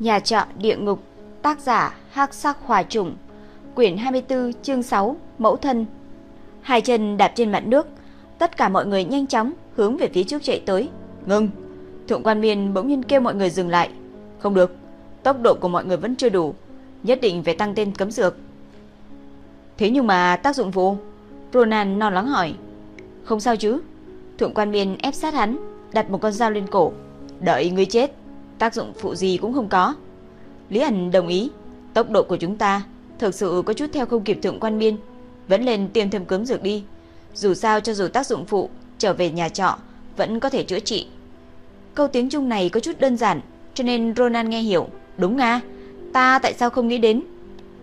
Nhà trọ địa ngục, tác giả Hắc Sắc Hỏa Trùng, quyển 24, chương 6, mẫu thân. Hai chân đạp trên mặt nước, tất cả mọi người nhanh chóng hướng về phía trước chạy tới. Ngừng! Thượng quan miên bỗng nhiên kêu mọi người dừng lại. Không được, tốc độ của mọi người vẫn chưa đủ, nhất định phải tăng tên cấm dược. Thế nhưng mà tác dụng phụ? Ronan lo lắng hỏi. Không sao chứ? Thượng quan miên ép sát hắn, đặt một con dao lên cổ. Đợi ngươi chết, tác dụng phụ gì cũng không có. Lý ẩn đồng ý, tốc độ của chúng ta thực sự có chút theo không kịp thượng quan biên Vẫn lên tiêm thêm cấm dược đi. Dù sao cho dù tác dụng phụ, trở về nhà trọ, vẫn có thể chữa trị. Câu tiếng Trung này có chút đơn giản, cho nên Ronan nghe hiểu. Đúng nga, ta tại sao không nghĩ đến?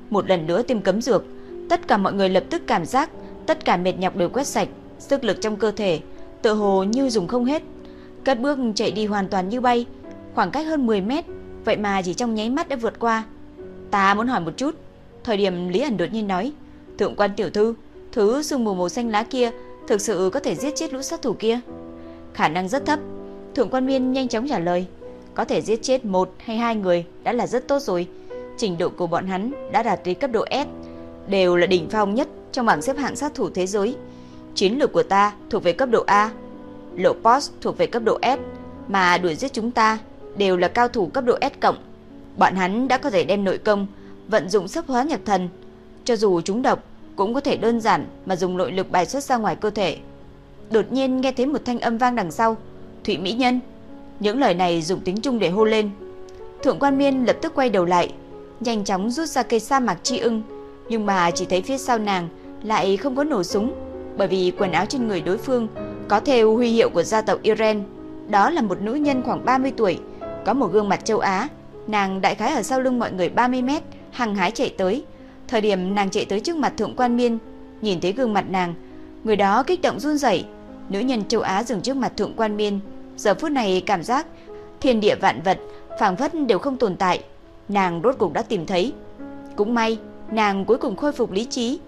Một lần nữa tiêm cấm dược, tất cả mọi người lập tức cảm giác tất cả mệt nhọc đều quét sạch, sức lực trong cơ thể tự hồ như dùng không hết. Cất bước chạy đi hoàn toàn như bay, khoảng cách hơn 10 mét, vậy mà chỉ trong nháy mắt đã vượt qua. Ta muốn hỏi một chút, thời điểm Lý ẩn đột nhiên nói, thượng quan tiểu thư, thứ sương mù màu xanh lá kia thực sự có thể giết chết lũ sát thủ kia? Khả năng rất thấp. Thượng quan miên nhanh chóng trả lời, có thể giết chết một hay hai người đã là rất tốt rồi. Trình độ của bọn hắn đã đạt tới cấp độ S, đều là đỉnh phong nhất trong bảng xếp hạng sát thủ thế giới. Chiến lược của ta thuộc về cấp độ A, lộ post thuộc về cấp độ S, mà đuổi giết chúng ta đều là cao thủ cấp độ S cộng. Bọn hắn đã có thể đem nội công vận dụng sức hóa nhập thần, cho dù chúng độc cũng có thể đơn giản mà dùng nội lực bài xuất ra ngoài cơ thể. Đột nhiên nghe thấy một thanh âm vang đằng sau, "Thụy mỹ nhân." Những lời này dùng tính trung để hô lên. Thượng quan Miên lập tức quay đầu lại, nhanh chóng rút ra cây sa mạc chi ưng, nhưng mà chỉ thấy phía sau nàng lại không có nổ súng, bởi vì quần áo trên người đối phương có theo huy hiệu của gia tộc Iren. Đó là một nữ nhân khoảng 30 tuổi, có một gương mặt châu Á. Nàng đại khái ở sau lưng mọi người 30 mét, hăng hái chạy tới. Thời điểm nàng chạy tới trước mặt thượng quan miên, nhìn thấy gương mặt nàng, người đó kích động run rẩy. Nữ nhân châu Á dừng trước mặt thượng quan miên, giờ phút này cảm giác thiên địa vạn vật phảng phất đều không tồn tại. Nàng rốt cục đã tìm thấy. Cũng may, nàng cuối cùng khôi phục lý trí,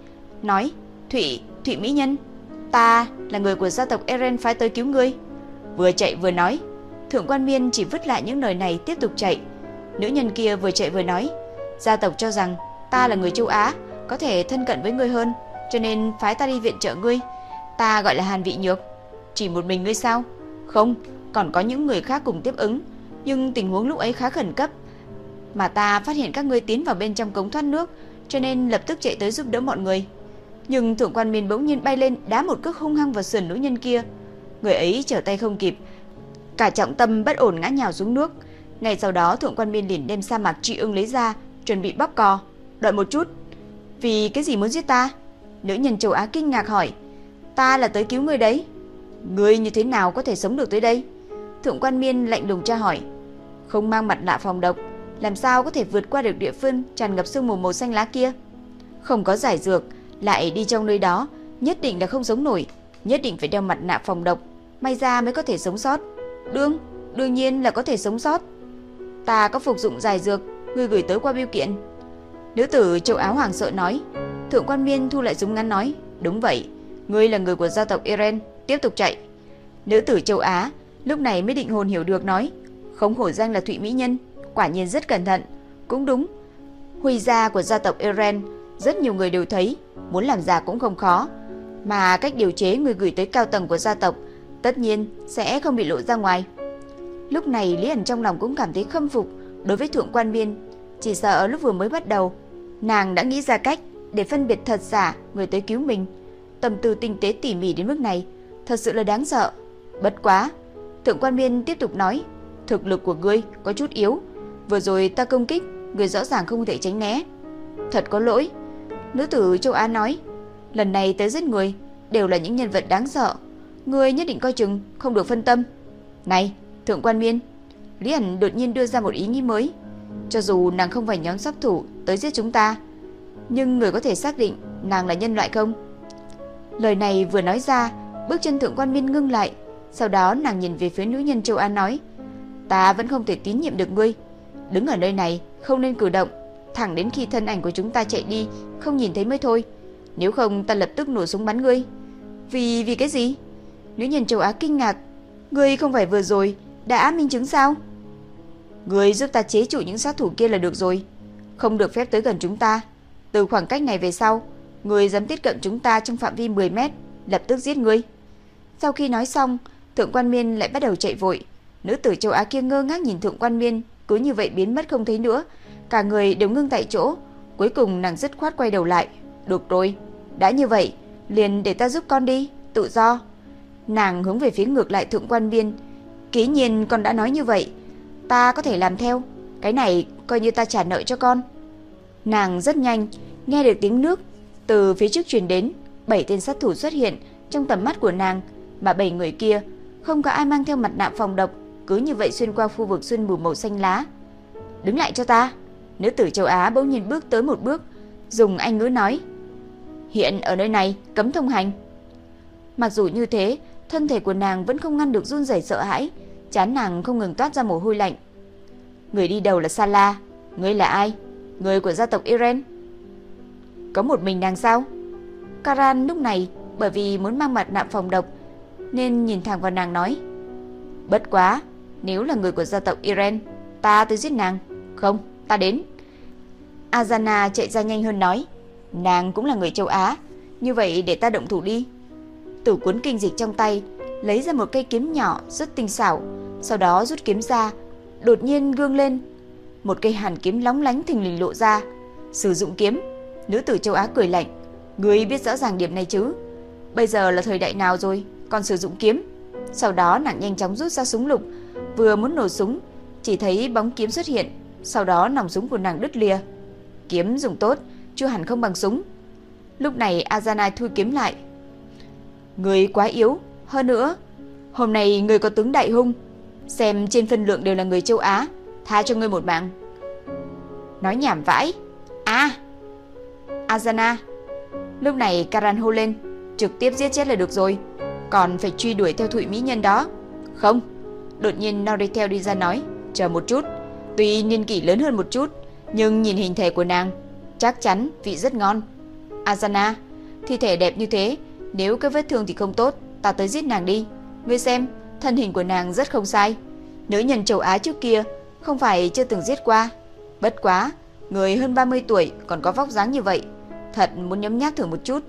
nói: "Thụy, Thụy mỹ nhân, ta là người của gia tộc Eren phái tới cứu ngươi." Vừa chạy vừa nói, Thượng quan Miên chỉ vứt lại những lời này tiếp tục chạy. Nữ nhân kia vừa chạy vừa nói, gia tộc cho rằng ta là người châu Á, có thể thân cận với ngươi hơn, cho nên phái ta đi viện trợ ngươi. Ta gọi là Hàn Vị Nhược. Chỉ một mình ngươi sao? Không, còn có những người khác cùng tiếp ứng, nhưng tình huống lúc ấy khá khẩn cấp. Mà ta phát hiện các ngươi tiến vào bên trong cống thoát nước, cho nên lập tức chạy tới giúp đỡ mọi người. Nhưng thượng quan miên bỗng nhiên bay lên đá một cước hung hăng vào sườn nữ nhân kia. Người ấy trở tay không kịp, cả trọng tâm bất ổn ngã nhào xuống nước. Ngay sau đó thượng quan miên liền đem sa mạc trị ưng lấy ra, chuẩn bị bóp cò. Đợi một chút, vì cái gì muốn giết ta? Nữ nhân châu Á kinh ngạc hỏi. Ta là tới cứu người đấy. Ngươi như thế nào có thể sống được tới đây? Thượng quan miên lạnh lùng tra hỏi. Không mang mặt nạ phòng độc, làm sao có thể vượt qua được địa phương tràn ngập sương mù màu xanh lá kia? Không có giải dược, lại đi trong nơi đó, nhất định là không sống nổi, nhất định phải đeo mặt nạ phòng độc, may ra mới có thể sống sót. Đương, đương nhiên là có thể sống sót. Ta có phục dụng giải dược, ngươi gửi tới qua biêu kiện. Nữ tử châu áo hoàng sợ nói. Thượng quan viên thu lại súng ngắn nói, đúng vậy, ngươi là người của gia tộc Eren tiếp tục chạy. Nữ tử châu Á lúc này mới định hồn hiểu được nói, không hổ danh là Thụy Mỹ Nhân, quả nhiên rất cẩn thận. Cũng đúng, huy gia của gia tộc Eren rất nhiều người đều thấy, muốn làm giả cũng không khó. Mà cách điều chế người gửi tới cao tầng của gia tộc tất nhiên sẽ không bị lộ ra ngoài. Lúc này Lý ẩn trong lòng cũng cảm thấy khâm phục đối với thượng quan biên chỉ sợ lúc vừa mới bắt đầu, nàng đã nghĩ ra cách để phân biệt thật giả người tới cứu mình. Tâm tư tinh tế tỉ mỉ đến mức này, thật sự là đáng sợ. Bất quá, thượng quan biên tiếp tục nói, thực lực của ngươi có chút yếu, vừa rồi ta công kích, ngươi rõ ràng không thể tránh né. Thật có lỗi. Nữ tử châu Á nói, lần này tới giết người đều là những nhân vật đáng sợ người nhất định coi chừng, không được phân tâm. Này, thượng quan miên. Lý ẩn đột nhiên đưa ra một ý nghĩ mới. Cho dù nàng không phải nhóm sát thủ tới giết chúng ta, nhưng người có thể xác định nàng là nhân loại không? Lời này vừa nói ra, bước chân thượng quan miên ngưng lại. Sau đó nàng nhìn về phía nữ nhân châu An nói. Ta vẫn không thể tín nhiệm được ngươi. Đứng ở nơi này, không nên cử động. Thẳng đến khi thân ảnh của chúng ta chạy đi, không nhìn thấy mới thôi. Nếu không ta lập tức nổ súng bắn ngươi. Vì vì cái gì? Nữ nhân châu Á kinh ngạc, ngươi không phải vừa rồi đã minh chứng sao? Người giúp ta chế trụ những sát thủ kia là được rồi. Không được phép tới gần chúng ta. Từ khoảng cách này về sau, người dám tiếp cận chúng ta trong phạm vi 10 mét, lập tức giết ngươi. Sau khi nói xong, Thượng Quan Miên lại bắt đầu chạy vội. Nữ tử châu Á kia ngơ ngác nhìn Thượng Quan Miên, cứ như vậy biến mất không thấy nữa. Cả người đều ngưng tại chỗ. Cuối cùng nàng dứt khoát quay đầu lại. Được rồi, đã như vậy, liền để ta giúp con đi, tự do. Nàng hướng về phía ngược lại Thượng Quan biên, Ký nhiên con đã nói như vậy, ta có thể làm theo. Cái này coi như ta trả nợ cho con. Nàng rất nhanh, nghe được tiếng nước từ phía trước truyền đến, bảy tên sát thủ xuất hiện trong tầm mắt của nàng, mà bảy người kia không có ai mang theo mặt nạ phòng độc, cứ như vậy xuyên qua khu vực xuyên mù màu xanh lá. Đứng lại cho ta. Nữ tử châu Á bỗng nhiên bước tới một bước, dùng anh ngữ nói: "Hiện ở nơi này cấm thông hành." Mặc dù như thế, thân thể của nàng vẫn không ngăn được run rẩy sợ hãi, chán nàng không ngừng toát ra mồ hôi lạnh. Người đi đầu là Sala, ngươi là ai? Người của gia tộc Iren. Có một mình nàng sao? Karan lúc này bởi vì muốn mang mặt nạ phòng độc nên nhìn thẳng vào nàng nói: "Bất quá, nếu là người của gia tộc Iren, ta tới giết nàng." "Không, ta đến." Azana chạy ra nhanh hơn nói: "Nàng cũng là người châu Á, như vậy để ta động thủ đi." Từ cuốn kinh dịch trong tay, lấy ra một cây kiếm nhỏ rất tinh xảo, sau đó rút kiếm ra, đột nhiên gương lên, một cây hàn kiếm lóng lánh thình lình lộ ra. Sử dụng kiếm, nữ tử châu Á cười lạnh, "Ngươi biết rõ ràng điểm này chứ? Bây giờ là thời đại nào rồi, còn sử dụng kiếm?" Sau đó nàng nhanh chóng rút ra súng lục, vừa muốn nổ súng, chỉ thấy bóng kiếm xuất hiện, sau đó nòng súng của nàng đứt lìa. Kiếm dùng tốt, chưa hẳn không bằng súng. Lúc này Azanai thu kiếm lại. Người quá yếu, hơn nữa, hôm nay người có tướng đại hung, xem trên phân lượng đều là người châu Á, tha cho ngươi một mạng. Nói nhảm vãi. À! Azana. Lúc này Karan hô lên, trực tiếp giết chết là được rồi, còn phải truy đuổi theo Thụy mỹ nhân đó. Không. Đột nhiên Noritel đi ra nói, chờ một chút, tuy niên kỷ lớn hơn một chút, nhưng nhìn hình thể của nàng, chắc chắn vị rất ngon. Azana, thi thể đẹp như thế, nếu cái vết thương thì không tốt, ta tới giết nàng đi. Ngươi xem, thân hình của nàng rất không sai. Nữ nhân châu Á trước kia không phải chưa từng giết qua. Bất quá, người hơn 30 tuổi còn có vóc dáng như vậy, thật muốn nhấm nháp thử một chút.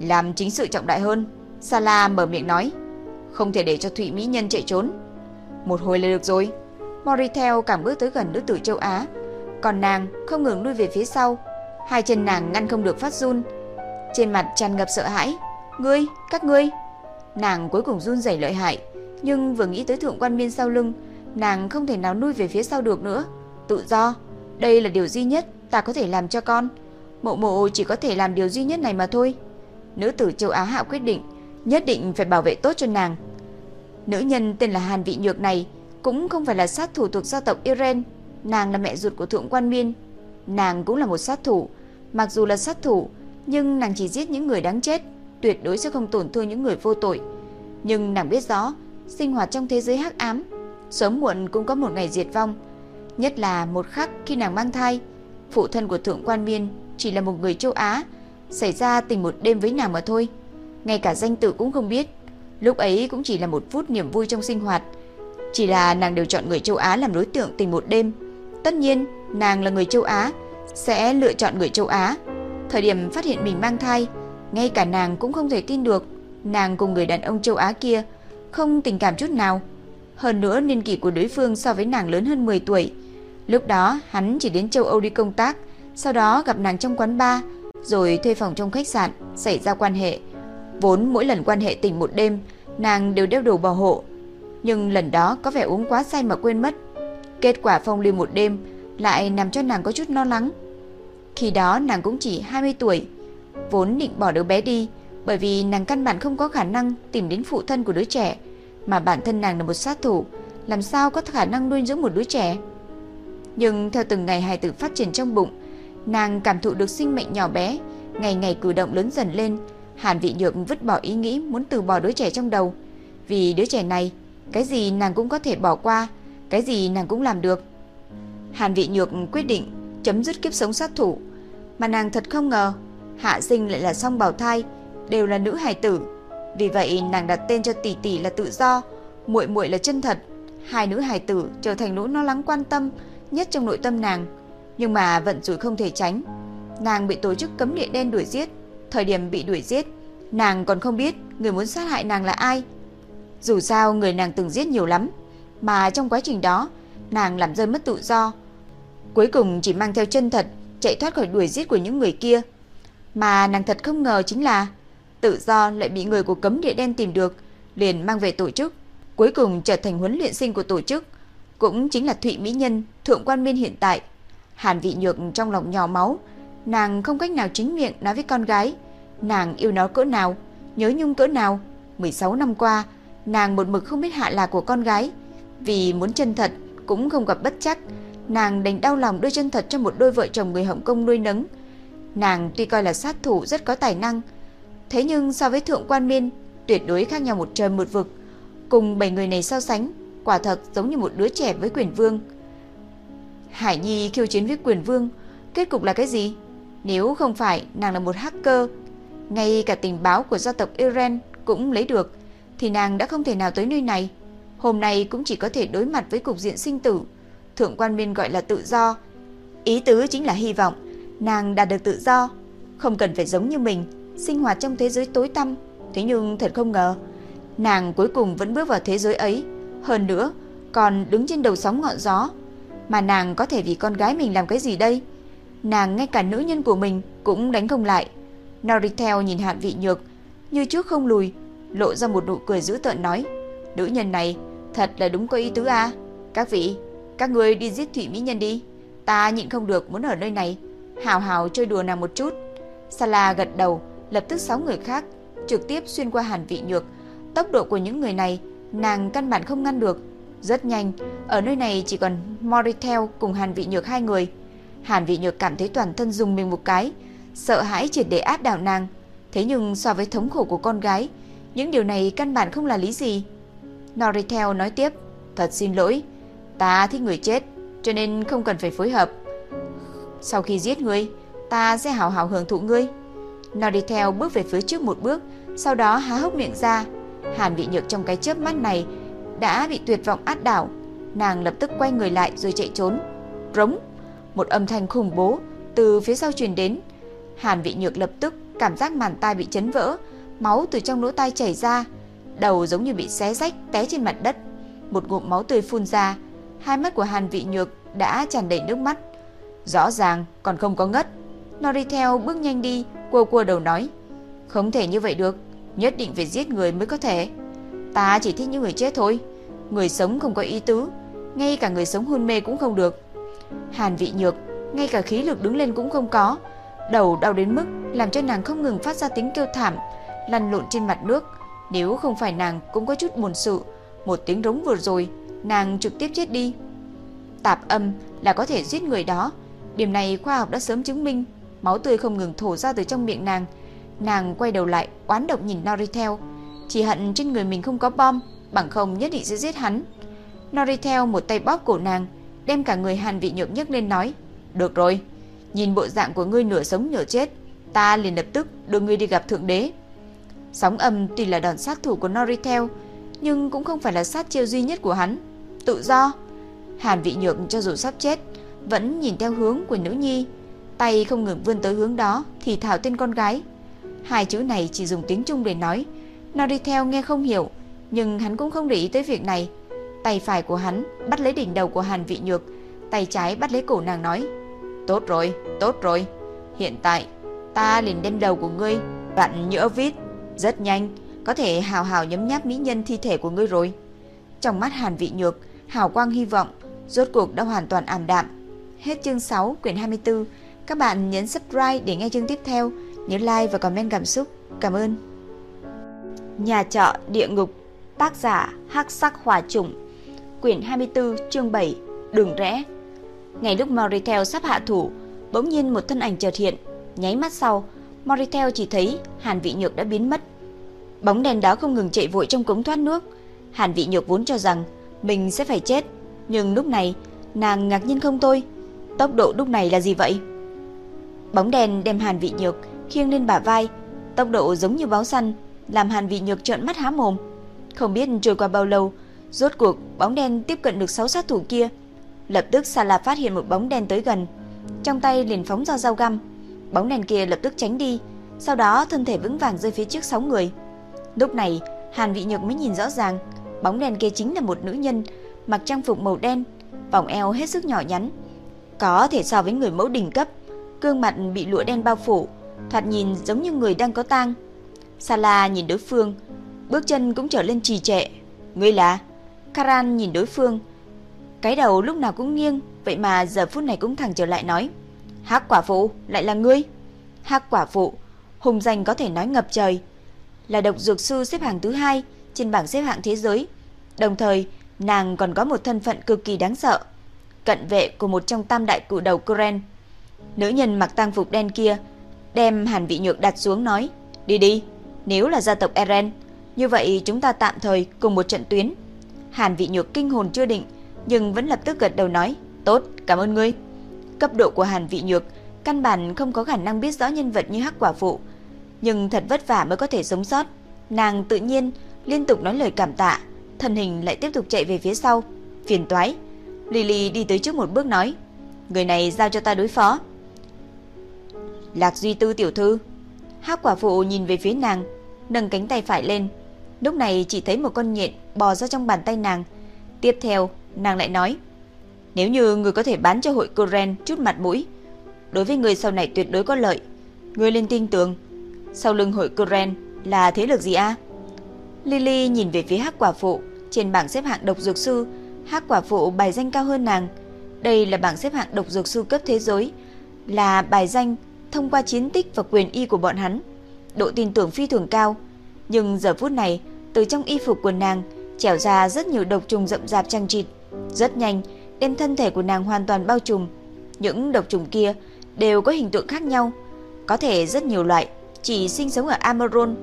Làm chính sự trọng đại hơn, Sala mở miệng nói, không thể để cho Thụy Mỹ Nhân chạy trốn. Một hồi là được rồi. Moritel cảm bước tới gần nữ tử châu Á, còn nàng không ngừng lui về phía sau, hai chân nàng ngăn không được phát run, trên mặt tràn ngập sợ hãi. "Ngươi, các ngươi!" Nàng cuối cùng run rẩy lợi hại, nhưng vừa nghĩ tới thượng quan miên sau lưng, nàng không thể nào nuôi về phía sau được nữa. Tự do, đây là điều duy nhất ta có thể làm cho con. Mộ mộ chỉ có thể làm điều duy nhất này mà thôi. Nữ tử châu Á hạ quyết định, nhất định phải bảo vệ tốt cho nàng. Nữ nhân tên là Hàn Vị Nhược này cũng không phải là sát thủ thuộc gia tộc Iren, nàng là mẹ ruột của thượng quan miên. Nàng cũng là một sát thủ, mặc dù là sát thủ, nhưng nàng chỉ giết những người đáng chết, tuyệt đối sẽ không tổn thương những người vô tội. Nhưng nàng biết rõ, sinh hoạt trong thế giới hắc ám, sớm muộn cũng có một ngày diệt vong. Nhất là một khắc khi nàng mang thai, phụ thân của thượng quan miên chỉ là một người châu Á, xảy ra tình một đêm với nàng mà thôi. Ngay cả danh tự cũng không biết, lúc ấy cũng chỉ là một phút niềm vui trong sinh hoạt. Chỉ là nàng đều chọn người châu Á làm đối tượng tình một đêm. Tất nhiên, nàng là người châu Á, sẽ lựa chọn người châu Á. Thời điểm phát hiện mình mang thai, ngay cả nàng cũng không thể tin được, nàng cùng người đàn ông châu Á kia không tình cảm chút nào. Hơn nữa niên kỷ của đối phương so với nàng lớn hơn 10 tuổi. Lúc đó hắn chỉ đến châu Âu đi công tác, sau đó gặp nàng trong quán bar, rồi thuê phòng trong khách sạn, xảy ra quan hệ. Vốn mỗi lần quan hệ tình một đêm, nàng đều đeo đồ bảo hộ. Nhưng lần đó có vẻ uống quá say mà quên mất. Kết quả phong lưu một đêm lại làm cho nàng có chút lo lắng. Khi đó nàng cũng chỉ 20 tuổi, vốn định bỏ đứa bé đi, bởi vì nàng căn bản không có khả năng tìm đến phụ thân của đứa trẻ, mà bản thân nàng là một sát thủ, làm sao có khả năng nuôi dưỡng một đứa trẻ. Nhưng theo từng ngày hài tử phát triển trong bụng, nàng cảm thụ được sinh mệnh nhỏ bé, ngày ngày cử động lớn dần lên, Hàn Vị Nhược vứt bỏ ý nghĩ muốn từ bỏ đứa trẻ trong đầu, vì đứa trẻ này, cái gì nàng cũng có thể bỏ qua, cái gì nàng cũng làm được. Hàn Vị Nhược quyết định chấm dứt kiếp sống sát thủ, mà nàng thật không ngờ, hạ sinh lại là song bào thai, đều là nữ hài tử. Vì vậy nàng đặt tên cho tỷ tỷ là tự do, muội muội là chân thật. hai nữ hài tử trở thành nỗi lo lắng quan tâm nhất trong nội tâm nàng. Nhưng mà vận rủi không thể tránh. Nàng bị tổ chức cấm địa đen đuổi giết. Thời điểm bị đuổi giết, nàng còn không biết người muốn sát hại nàng là ai. Dù sao người nàng từng giết nhiều lắm, mà trong quá trình đó, nàng làm rơi mất tự do. Cuối cùng chỉ mang theo chân thật, chạy thoát khỏi đuổi giết của những người kia. Mà nàng thật không ngờ chính là tự do lại bị người của cấm địa đen tìm được, liền mang về tổ chức, cuối cùng trở thành huấn luyện sinh của tổ chức, cũng chính là Thụy Mỹ Nhân, thượng quan miên hiện tại. Hàn Vị Nhược trong lòng nhỏ máu, nàng không cách nào chính miệng nói với con gái, nàng yêu nó cỡ nào, nhớ nhung cỡ nào. 16 năm qua, nàng một mực không biết hạ lạc của con gái, vì muốn chân thật cũng không gặp bất chắc, nàng đành đau lòng đưa chân thật cho một đôi vợ chồng người Hồng Kông nuôi nấng. Nàng tuy coi là sát thủ rất có tài năng, thế nhưng so với thượng quan miên, tuyệt đối khác nhau một trời một vực. Cùng bảy người này so sánh, quả thật giống như một đứa trẻ với quyền vương. Hải Nhi khiêu chiến với quyền vương, kết cục là cái gì? Nếu không phải nàng là một hacker, ngay cả tình báo của gia tộc Iren cũng lấy được, thì nàng đã không thể nào tới nơi này. Hôm nay cũng chỉ có thể đối mặt với cục diện sinh tử. Thượng quan miên gọi là tự do. Ý tứ chính là hy vọng nàng đạt được tự do, không cần phải giống như mình, sinh hoạt trong thế giới tối tăm. Thế nhưng thật không ngờ, nàng cuối cùng vẫn bước vào thế giới ấy. Hơn nữa, còn đứng trên đầu sóng ngọn gió. Mà nàng có thể vì con gái mình làm cái gì đây? Nàng ngay cả nữ nhân của mình cũng đánh không lại. Noritel nhìn hạn vị nhược, như trước không lùi, lộ ra một nụ cười dữ tợn nói. Nữ nhân này thật là đúng có ý tứ à? Các vị, các người đi giết Thủy Mỹ Nhân đi. Ta nhịn không được muốn ở nơi này. Hào hào chơi đùa nàng một chút. Sala gật đầu, lập tức sáu người khác trực tiếp xuyên qua hàn vị nhược. Tốc độ của những người này, nàng căn bản không ngăn được. Rất nhanh, ở nơi này chỉ còn Moritel cùng hàn vị nhược hai người. Hàn vị nhược cảm thấy toàn thân dùng mình một cái, sợ hãi triệt để áp đảo nàng. Thế nhưng so với thống khổ của con gái, những điều này căn bản không là lý gì. Noritel nói tiếp, thật xin lỗi, ta thích người chết, cho nên không cần phải phối hợp. Sau khi giết ngươi, ta sẽ hào hào hưởng thụ ngươi. Nào đi theo, bước về phía trước một bước, sau đó há hốc miệng ra. Hàn Vị Nhược trong cái chớp mắt này đã bị tuyệt vọng át đảo, nàng lập tức quay người lại rồi chạy trốn. Rống, một âm thanh khủng bố từ phía sau truyền đến. Hàn Vị Nhược lập tức cảm giác màn tai bị chấn vỡ, máu từ trong lỗ tai chảy ra, đầu giống như bị xé rách té trên mặt đất. Một ngụm máu tươi phun ra, hai mắt của Hàn Vị Nhược đã tràn đầy nước mắt. Rõ ràng còn không có ngất. Noritel bước nhanh đi, cua cua đầu nói: "Không thể như vậy được, nhất định phải giết người mới có thể. Ta chỉ thích những người chết thôi, người sống không có ý tứ, ngay cả người sống hôn mê cũng không được." Hàn Vị Nhược ngay cả khí lực đứng lên cũng không có, đầu đau đến mức làm cho nàng không ngừng phát ra tiếng kêu thảm, lăn lộn trên mặt nước. Nếu không phải nàng cũng có chút buồn sự, một tiếng rống vừa rồi, nàng trực tiếp chết đi. Tạp âm là có thể giết người đó, điểm này khoa học đã sớm chứng minh, máu tươi không ngừng thổ ra từ trong miệng nàng. Nàng quay đầu lại, oán độc nhìn Noritel, chỉ hận trên người mình không có bom, bằng không nhất định sẽ giết hắn. Noritel một tay bóp cổ nàng, đem cả người Hàn Vị Nhược nhấc lên nói: "Được rồi, nhìn bộ dạng của ngươi nửa sống nửa chết, ta liền lập tức đưa ngươi đi gặp thượng đế." Sóng âm tuy là đòn sát thủ của Noritel, nhưng cũng không phải là sát chiêu duy nhất của hắn. Tự do. Hàn Vị Nhược cho dù sắp chết, vẫn nhìn theo hướng của nữ nhi, tay không ngừng vươn tới hướng đó, thì thảo tên con gái. Hai chữ này chỉ dùng tiếng Trung để nói, Noritel nghe không hiểu, nhưng hắn cũng không để ý tới việc này. Tay phải của hắn bắt lấy đỉnh đầu của Hàn Vị Nhược, tay trái bắt lấy cổ nàng nói: "Tốt rồi, tốt rồi. Hiện tại ta liền đem đầu của ngươi vặn nhỡ vít, rất nhanh có thể hào hào nhấm nháp mỹ nhân thi thể của ngươi rồi." Trong mắt Hàn Vị Nhược, hào quang hy vọng rốt cuộc đã hoàn toàn ảm đạm. Hết chương 6 quyển 24. Các bạn nhấn subscribe để nghe chương tiếp theo, nhớ like và comment cảm xúc. Cảm ơn. Nhà trọ địa ngục, tác giả Hắc Sắc Hỏa Trùng, quyển 24, chương 7, đường rẽ. Ngay lúc Moritel sắp hạ thủ, bỗng nhiên một thân ảnh chợt hiện, nháy mắt sau, Moritel chỉ thấy Hàn Vị Nhược đã biến mất. Bóng đèn đó không ngừng chạy vội trong cống thoát nước. Hàn Vị Nhược vốn cho rằng mình sẽ phải chết, nhưng lúc này nàng ngạc nhiên không thôi. Tốc độ lúc này là gì vậy? Bóng đèn đem Hàn Vị Nhược khiêng lên bả vai, tốc độ giống như báo săn, làm Hàn Vị Nhược trợn mắt há mồm. Không biết trôi qua bao lâu, Rốt cuộc, bóng đen tiếp cận được 6 sát thủ kia. Lập tức sa la phát hiện một bóng đen tới gần, trong tay liền phóng ra dao găm. Bóng đen kia lập tức tránh đi, sau đó thân thể vững vàng rơi phía trước 6 người. Lúc này, Hàn Vị Nhược mới nhìn rõ ràng, bóng đen kia chính là một nữ nhân mặc trang phục màu đen, vòng eo hết sức nhỏ nhắn, có thể so với người mẫu đỉnh cấp, gương mặt bị lụa đen bao phủ, thoạt nhìn giống như người đang có tang. Sala nhìn đối phương, bước chân cũng trở lên trì trệ. Ngươi là? Karan nhìn đối phương, cái đầu lúc nào cũng nghiêng, vậy mà giờ phút này cũng thẳng trở lại nói: "Hắc quả phụ, lại là ngươi?" Hắc quả phụ, hùng danh có thể nói ngập trời, là độc dược sư xếp hạng thứ hai trên bảng xếp hạng thế giới. Đồng thời, nàng còn có một thân phận cực kỳ đáng sợ, cận vệ của một trong tam đại cự đầu Koren. Nữ nhân mặc tang phục đen kia đem Hàn Vị Nhược đặt xuống nói: "Đi đi, nếu là gia tộc Eren, như vậy chúng ta tạm thời cùng một trận tuyến." Hàn Vị Nhược kinh hồn chưa định, nhưng vẫn lập tức gật đầu nói: "Tốt, cảm ơn ngươi." Cấp độ của Hàn Vị Nhược căn bản không có khả năng biết rõ nhân vật như Hắc Quả phụ, nhưng thật vất vả mới có thể sống sót. Nàng tự nhiên liên tục nói lời cảm tạ, thân hình lại tiếp tục chạy về phía sau. Phiền toái. Lily đi tới trước một bước nói, người này giao cho ta đối phó. Lạc Duy Tư tiểu thư. Hắc quả phụ nhìn về phía nàng, nâng cánh tay phải lên. Lúc này chỉ thấy một con nhện bò ra trong bàn tay nàng. Tiếp theo, nàng lại nói, nếu như người có thể bán cho hội Coren chút mặt mũi, đối với người sau này tuyệt đối có lợi. Người lên tin tưởng, sau lưng hội Coren là thế lực gì a? Lily nhìn về phía Hắc quả phụ, trên bảng xếp hạng độc dược sư, Hắc quả phụ bài danh cao hơn nàng. Đây là bảng xếp hạng độc dược sư cấp thế giới, là bài danh thông qua chiến tích và quyền y của bọn hắn. Độ tin tưởng phi thường cao, nhưng giờ phút này, từ trong y phục của nàng trẻo ra rất nhiều độc trùng rậm rạp chằng chịt, rất nhanh đem thân thể của nàng hoàn toàn bao trùm. Những độc trùng kia đều có hình tượng khác nhau, có thể rất nhiều loại, chỉ sinh sống ở Amaron,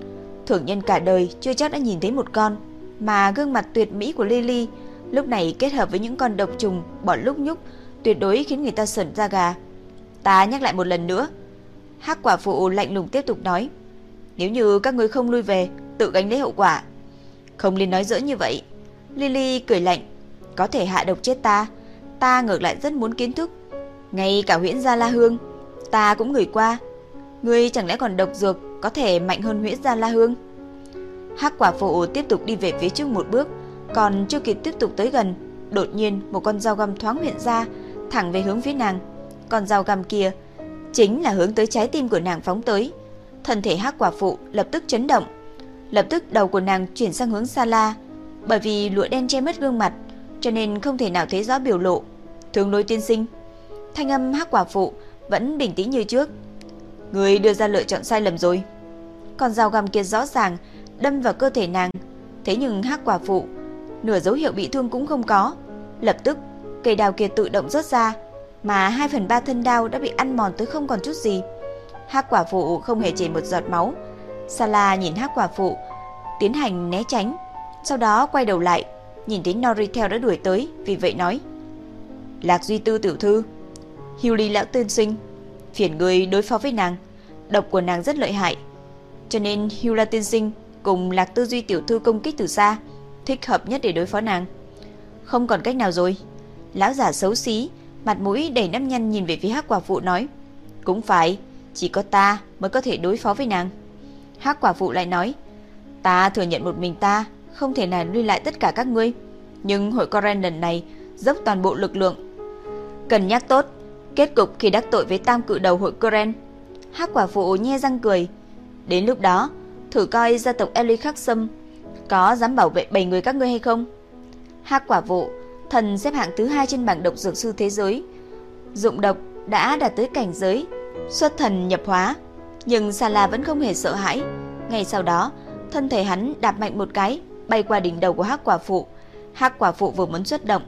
thường nhân cả đời chưa chắc đã nhìn thấy một con, mà gương mặt tuyệt mỹ của Lily lúc này kết hợp với những con độc trùng bọn lúc nhúc, tuyệt đối khiến người ta sởn da gà. Ta nhắc lại một lần nữa. Hắc quả phụ lạnh lùng tiếp tục nói, nếu như các ngươi không lui về, tự gánh lấy hậu quả. Không nên nói dỡ như vậy. Lily cười lạnh, có thể hạ độc chết ta, ta ngược lại rất muốn kiến thức. Ngay cả huyễn gia La Hương, ta cũng ngửi qua. Ngươi chẳng lẽ còn độc dược có thể mạnh hơn huyễn gia La Hương? Hắc quả phụ tiếp tục đi về phía trước một bước, còn chưa kịp tiếp tục tới gần, đột nhiên một con dao găm thoáng hiện ra, thẳng về hướng phía nàng. Con dao găm kia chính là hướng tới trái tim của nàng phóng tới. Thân thể Hắc quả phụ lập tức chấn động, lập tức đầu của nàng chuyển sang hướng xa la, bởi vì lụa đen che mất gương mặt, cho nên không thể nào thấy rõ biểu lộ. Thường lối tiên sinh, thanh âm Hắc quả phụ vẫn bình tĩnh như trước. Người đưa ra lựa chọn sai lầm rồi. Con dao găm kia rõ ràng đâm vào cơ thể nàng, thế nhưng Hắc quả phụ nửa dấu hiệu bị thương cũng không có. Lập tức, cây đao kia tự động rớt ra, mà 2 phần 3 thân đao đã bị ăn mòn tới không còn chút gì. Hắc quả phụ không hề chảy một giọt máu. Sala nhìn Hắc quả phụ, tiến hành né tránh, sau đó quay đầu lại, nhìn thấy Noritel đã đuổi tới, vì vậy nói: "Lạc Duy Tư tiểu thư, Hewley lão tiên sinh, phiền người đối phó với nàng, độc của nàng rất lợi hại, cho nên Hewla tiên sinh cùng Lạc Tư Duy tiểu thư công kích từ xa." Thích hợp nhất để đối phó nàng. Không còn cách nào rồi. Lão giả xấu xí, mặt mũi đầy nếp nhăn nhìn về phía Hắc quả phụ nói, cũng phải, chỉ có ta mới có thể đối phó với nàng. Hắc quả phụ lại nói, ta thừa nhận một mình ta không thể nào lui lại tất cả các ngươi, nhưng hội Coren lần này dốc toàn bộ lực lượng. Cần nhắc tốt, kết cục khi đắc tội với tam cự đầu hội Coren. Hắc quả phụ nhe răng cười, đến lúc đó thử coi gia tộc Eli Khắc Sâm có dám bảo vệ bảy người các ngươi hay không? Hắc quả vụ, thần xếp hạng thứ hai trên bảng độc dược sư thế giới. Dụng độc đã đạt tới cảnh giới xuất thần nhập hóa, nhưng Sala vẫn không hề sợ hãi. Ngay sau đó, thân thể hắn đạp mạnh một cái, bay qua đỉnh đầu của Hắc quả phụ. Hắc quả phụ vừa muốn xuất động,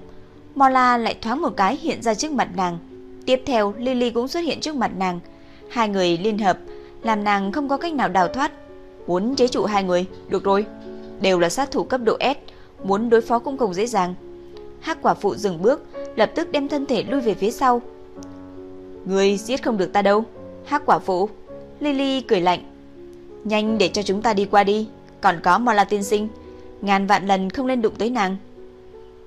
Mola lại thoáng một cái hiện ra trước mặt nàng. Tiếp theo, Lily cũng xuất hiện trước mặt nàng. Hai người liên hợp, làm nàng không có cách nào đào thoát. Muốn chế trụ hai người, được rồi đều là sát thủ cấp độ S, muốn đối phó cũng không dễ dàng. Hắc quả phụ dừng bước, lập tức đem thân thể lui về phía sau. Ngươi giết không được ta đâu. Hắc quả phụ. Lily cười lạnh. Nhanh để cho chúng ta đi qua đi. Còn có Mola tiên sinh. Ngàn vạn lần không nên đụng tới nàng.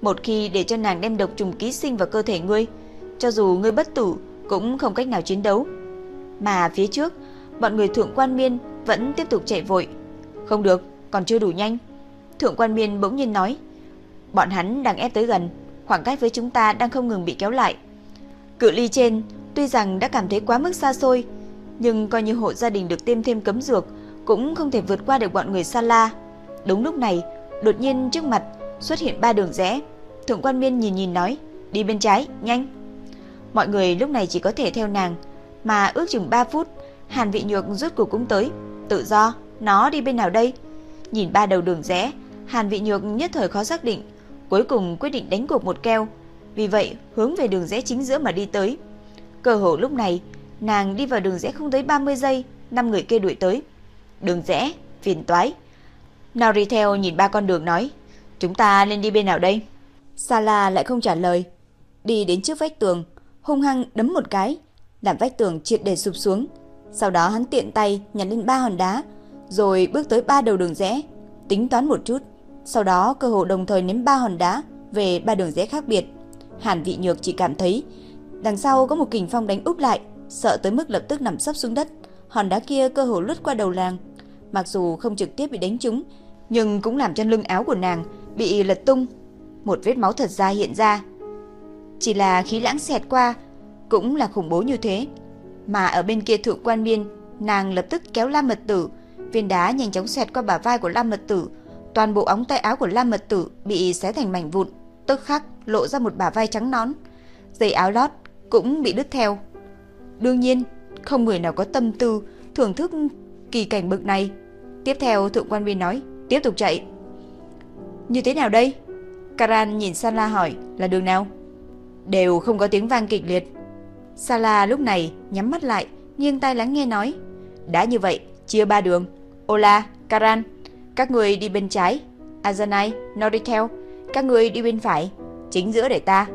Một khi để cho nàng đem độc trùng ký sinh vào cơ thể ngươi, cho dù ngươi bất tử cũng không cách nào chiến đấu. Mà phía trước, bọn người thượng quan miên vẫn tiếp tục chạy vội. Không được, còn chưa đủ nhanh. Thượng quan miên bỗng nhiên nói, bọn hắn đang ép tới gần, khoảng cách với chúng ta đang không ngừng bị kéo lại. Cự ly trên tuy rằng đã cảm thấy quá mức xa xôi, nhưng coi như hộ gia đình được tiêm thêm cấm dược cũng không thể vượt qua được bọn người Sa La. Đúng lúc này, đột nhiên trước mặt xuất hiện ba đường rẽ. Thượng quan Miên nhìn nhìn nói, đi bên trái, nhanh. Mọi người lúc này chỉ có thể theo nàng, mà ước chừng 3 phút, Hàn Vị Nhược rút cuộc cũng tới. Tự do, nó đi bên nào đây? Nhìn ba đầu đường rẽ, Hàn Vị Nhược nhất thời khó xác định, cuối cùng quyết định đánh cuộc một keo. Vì vậy, hướng về đường rẽ chính giữa mà đi tới. Cơ hội lúc này, nàng đi vào đường rẽ không tới 30 giây, năm người kia đuổi tới. Đường rẽ, phiền toái. Naritel nhìn ba con đường nói, chúng ta nên đi bên nào đây? Sala lại không trả lời, đi đến trước vách tường, hung hăng đấm một cái, làm vách tường triệt để sụp xuống. Sau đó hắn tiện tay nhặt lên ba hòn đá, rồi bước tới ba đầu đường rẽ, tính toán một chút. Sau đó cơ hồ đồng thời ném ba hòn đá về ba đường rẽ khác biệt. Hàn Vị Nhược chỉ cảm thấy đằng sau có một kình phong đánh úp lại, sợ tới mức lập tức nằm sấp xuống đất. Hòn đá kia cơ hồ lướt qua đầu làng, mặc dù không trực tiếp bị đánh trúng, nhưng cũng làm cho lưng áo của nàng bị lật tung. Một vết máu thật ra hiện ra. Chỉ là khí lãng xẹt qua, cũng là khủng bố như thế. Mà ở bên kia thượng quan miên, nàng lập tức kéo Lam Mật Tử, viên đá nhanh chóng xẹt qua bả vai của Lam Mật Tử, toàn bộ ống tay áo của Lam Mật Tử bị xé thành mảnh vụn, tức khắc lộ ra một bả vai trắng nón. Dây áo lót cũng bị đứt theo. Đương nhiên, không người nào có tâm tư thưởng thức kỳ cảnh bực này. Tiếp theo thượng quan viên nói, tiếp tục chạy. Như thế nào đây? Karan nhìn Sala hỏi, là đường nào? Đều không có tiếng vang kịch liệt. Sala lúc này nhắm mắt lại, nghiêng tai lắng nghe nói. Đã như vậy, chia ba đường. Ola, Karan, các người đi bên trái. Azanai, Noritel, các người đi bên phải. Chính giữa để ta.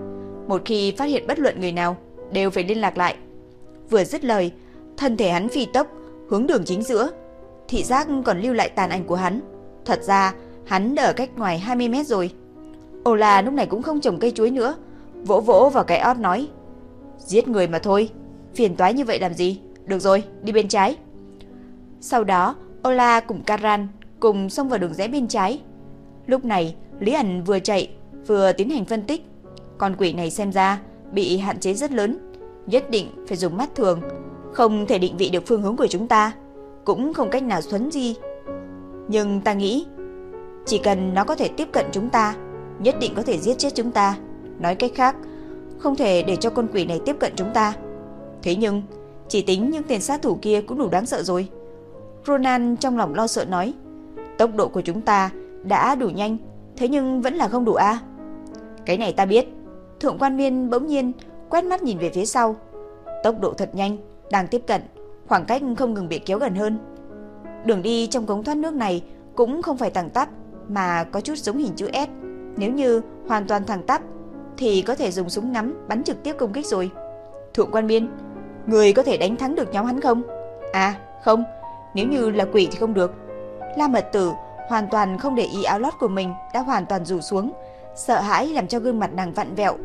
Một khi phát hiện bất luận người nào, đều phải liên lạc lại. Vừa dứt lời, thân thể hắn phi tốc, hướng đường chính giữa. Thị giác còn lưu lại tàn ảnh của hắn. Thật ra, hắn đã ở cách ngoài 20 mét rồi. Ola lúc này cũng không trồng cây chuối nữa, vỗ vỗ vào cái ót nói. Giết người mà thôi, phiền toái như vậy làm gì? Được rồi, đi bên trái. Sau đó, Ola cùng Karan cùng xông vào đường rẽ bên trái. Lúc này, Lý Ảnh vừa chạy, vừa tiến hành phân tích. Con quỷ này xem ra bị hạn chế rất lớn, nhất định phải dùng mắt thường, không thể định vị được phương hướng của chúng ta, cũng không cách nào xuấn di. Nhưng ta nghĩ, chỉ cần nó có thể tiếp cận chúng ta, nhất định có thể giết chết chúng ta. Nói cách khác, không thể để cho con quỷ này tiếp cận chúng ta. Thế nhưng, chỉ tính những tên sát thủ kia cũng đủ đáng sợ rồi. Ronan trong lòng lo sợ nói, tốc độ của chúng ta đã đủ nhanh, thế nhưng vẫn là không đủ a. Cái này ta biết. Thượng quan miên bỗng nhiên quét mắt nhìn về phía sau. Tốc độ thật nhanh, đang tiếp cận, khoảng cách không ngừng bị kéo gần hơn. Đường đi trong cống thoát nước này cũng không phải thẳng tắp, mà có chút giống hình chữ S. Nếu như hoàn toàn thẳng tắp thì có thể dùng súng ngắm bắn trực tiếp công kích rồi. Thượng quan Miên, người có thể đánh thắng được nhóm hắn không? À, không, nếu như là quỷ thì không được. La mật tử hoàn toàn không để ý áo lót của mình đã hoàn toàn rủ xuống, sợ hãi làm cho gương mặt nàng vặn vẹo.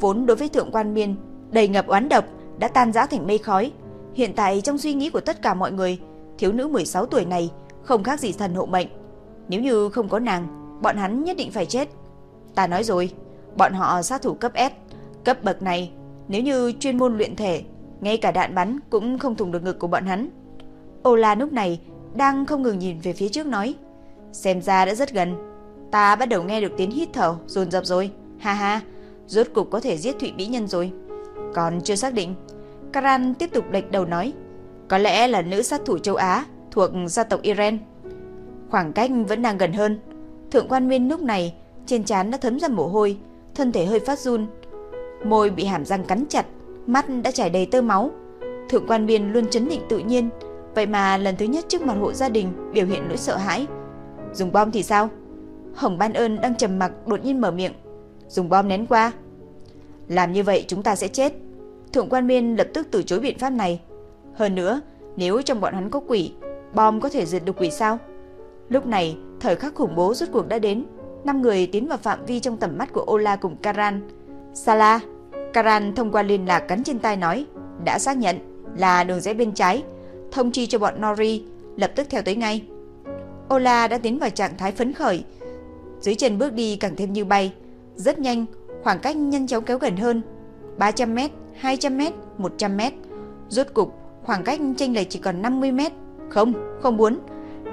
Vốn đối với thượng quan biên, đầy ngập oán độc, đã tan rã thành mây khói. Hiện tại trong suy nghĩ của tất cả mọi người, thiếu nữ 16 tuổi này không khác gì thần hộ mệnh. Nếu như không có nàng, bọn hắn nhất định phải chết. Ta nói rồi, bọn họ sát thủ cấp S, cấp bậc này, nếu như chuyên môn luyện thể, ngay cả đạn bắn cũng không thủng được ngực của bọn hắn. Ola lúc này đang không ngừng nhìn về phía trước nói, xem ra đã rất gần. Ta bắt đầu nghe được tiếng hít thở dồn dập rồi. Ha ha, rốt cục có thể giết Thụy Mỹ Nhân rồi. Còn chưa xác định. Karan tiếp tục lệch đầu nói, có lẽ là nữ sát thủ châu Á thuộc gia tộc Iren. Khoảng cách vẫn đang gần hơn. Thượng quan Nguyên lúc này trên trán đã thấm ra mồ hôi, thân thể hơi phát run. Môi bị hàm răng cắn chặt, mắt đã chảy đầy tơ máu. Thượng quan Biên luôn chấn định tự nhiên, vậy mà lần thứ nhất trước mặt hộ gia đình biểu hiện nỗi sợ hãi. Dùng bom thì sao? Hồng Ban ơn đang trầm mặc đột nhiên mở miệng. Dùng bom nén qua. Làm như vậy chúng ta sẽ chết. Thượng quan Biên lập tức từ chối biện pháp này. Hơn nữa, nếu trong bọn hắn có quỷ, bom có thể diệt được quỷ sao? Lúc này, thời khắc khủng bố rốt cuộc đã đến. năm người tiến vào phạm vi trong tầm mắt của Ola cùng Karan. Sala, Karan thông qua liên lạc cắn trên tay nói, đã xác nhận là đường rẽ bên trái, thông chi cho bọn Nori lập tức theo tới ngay. Ola đã tiến vào trạng thái phấn khởi, dưới chân bước đi càng thêm như bay, rất nhanh, khoảng cách nhanh chóng kéo gần hơn. 300m, 200m, 100m. Rốt cục, khoảng cách chênh lệch chỉ còn 50m. Không, không muốn.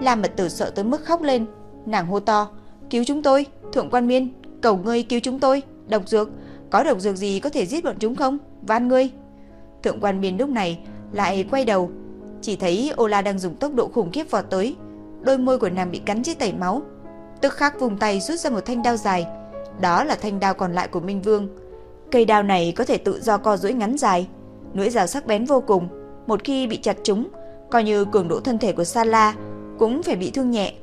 Lam mật tử sợ tới mức khóc lên. Nàng hô to, cứu chúng tôi, thượng quan miên, cầu ngươi cứu chúng tôi, độc dược, có độc dược gì có thể giết bọn chúng không? Van ngươi. Thượng quan miên lúc này lại quay đầu, chỉ thấy Ola đang dùng tốc độ khủng khiếp vọt tới. Đôi môi của nàng bị cắn chết tẩy máu. Tức khắc vùng tay rút ra một thanh đao dài. Đó là thanh đao còn lại của Minh Vương. Cây đao này có thể tự do co duỗi ngắn dài, lưỡi dao sắc bén vô cùng. Một khi bị chặt trúng, coi như cường độ thân thể của Sala cũng phải bị thương nhẹ.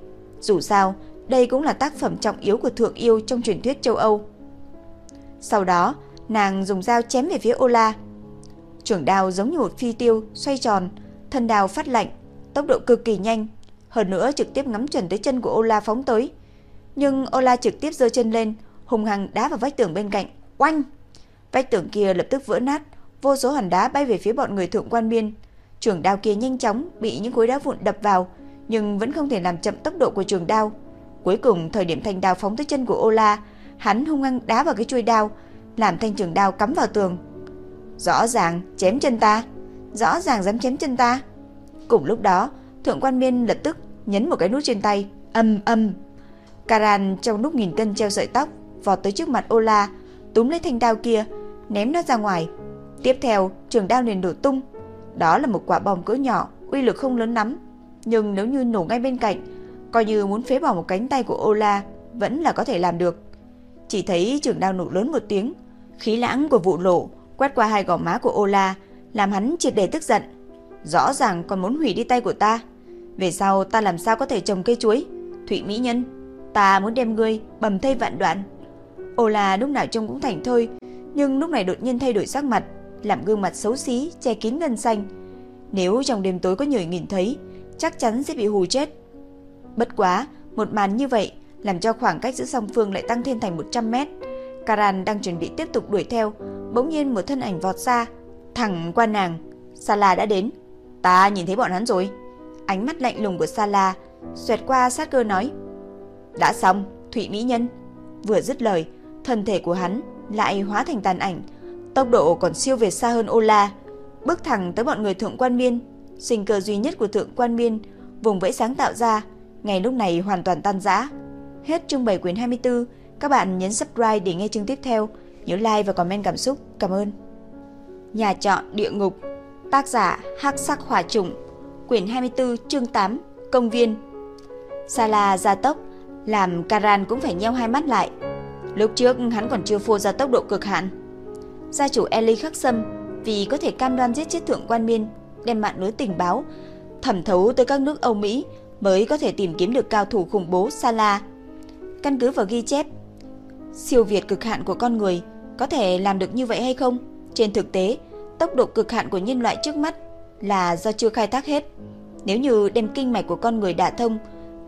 Dù sao, đây cũng là tác phẩm trọng yếu của thượng yêu trong truyền thuyết châu Âu. Sau đó, nàng dùng dao chém về phía Ola. Trường đao giống như một phi tiêu xoay tròn, thân đào phát lạnh, tốc độ cực kỳ nhanh, hơn nữa trực tiếp ngắm chuẩn tới chân của Ola phóng tới. Nhưng Ola trực tiếp giơ chân lên, hùng hăng đá vào vách tường bên cạnh, oanh! Vách tường kia lập tức vỡ nát, vô số hòn đá bay về phía bọn người thượng quan biên. Trường đao kia nhanh chóng bị những khối đá vụn đập vào, nhưng vẫn không thể làm chậm tốc độ của trường đao. Cuối cùng thời điểm thanh đao phóng tới chân của Ola, hắn hung hăng đá vào cái chuôi đao, làm thanh trường đao cắm vào tường. Rõ ràng chém chân ta, rõ ràng dám chém chân ta. Cùng lúc đó, thượng quan miên lập tức nhấn một cái nút trên tay, âm âm. Karan trong lúc nghìn cân treo sợi tóc, vọt tới trước mặt Ola, túm lấy thanh đao kia, ném nó ra ngoài. Tiếp theo, trường đao liền nổ tung. Đó là một quả bom cỡ nhỏ, uy lực không lớn lắm, nhưng nếu như nổ ngay bên cạnh, coi như muốn phế bỏ một cánh tay của Ola vẫn là có thể làm được. Chỉ thấy trường đao nổ lớn một tiếng, khí lãng của vụ nổ quét qua hai gò má của Ola, làm hắn triệt để tức giận. Rõ ràng còn muốn hủy đi tay của ta. Về sau ta làm sao có thể trồng cây chuối? Thụy Mỹ Nhân, ta muốn đem ngươi bầm thây vạn đoạn. Ola lúc nào trông cũng thành thôi, nhưng lúc này đột nhiên thay đổi sắc mặt, làm gương mặt xấu xí, che kín ngân xanh. Nếu trong đêm tối có người nhìn thấy, chắc chắn sẽ bị hù chết. Bất quá, một màn như vậy làm cho khoảng cách giữa song phương lại tăng thêm thành 100 mét. Karan đang chuẩn bị tiếp tục đuổi theo, bỗng nhiên một thân ảnh vọt ra, thẳng qua nàng. Sala đã đến. Ta nhìn thấy bọn hắn rồi. Ánh mắt lạnh lùng của Sala xoẹt qua sát cơ nói. Đã xong, Thụy Mỹ Nhân. Vừa dứt lời, thân thể của hắn lại hóa thành tàn ảnh, tốc độ còn siêu về xa hơn Ola, bước thẳng tới bọn người thượng quan miên. Sinh cơ duy nhất của thượng quan miên, vùng vẫy sáng tạo ra, ngày lúc này hoàn toàn tan rã. Hết chương 7 quyển 24, các bạn nhấn subscribe để nghe chương tiếp theo, nhớ like và comment cảm xúc. Cảm ơn. Nhà trọ địa ngục, tác giả Hắc Sắc Hỏa Trùng, quyển 24, chương 8, công viên. Sala gia tốc, làm Karan cũng phải nheo hai mắt lại. Lúc trước hắn còn chưa phô ra tốc độ cực hạn. Gia chủ Eli khắc sâm vì có thể cam đoan giết chết thượng quan miên, đem mạng lưới tình báo thẩm thấu tới các nước Âu Mỹ mới có thể tìm kiếm được cao thủ khủng bố Sala. Căn cứ vào ghi chép, siêu việt cực hạn của con người có thể làm được như vậy hay không? Trên thực tế, tốc độ cực hạn của nhân loại trước mắt là do chưa khai thác hết. Nếu như đem kinh mạch của con người đả thông,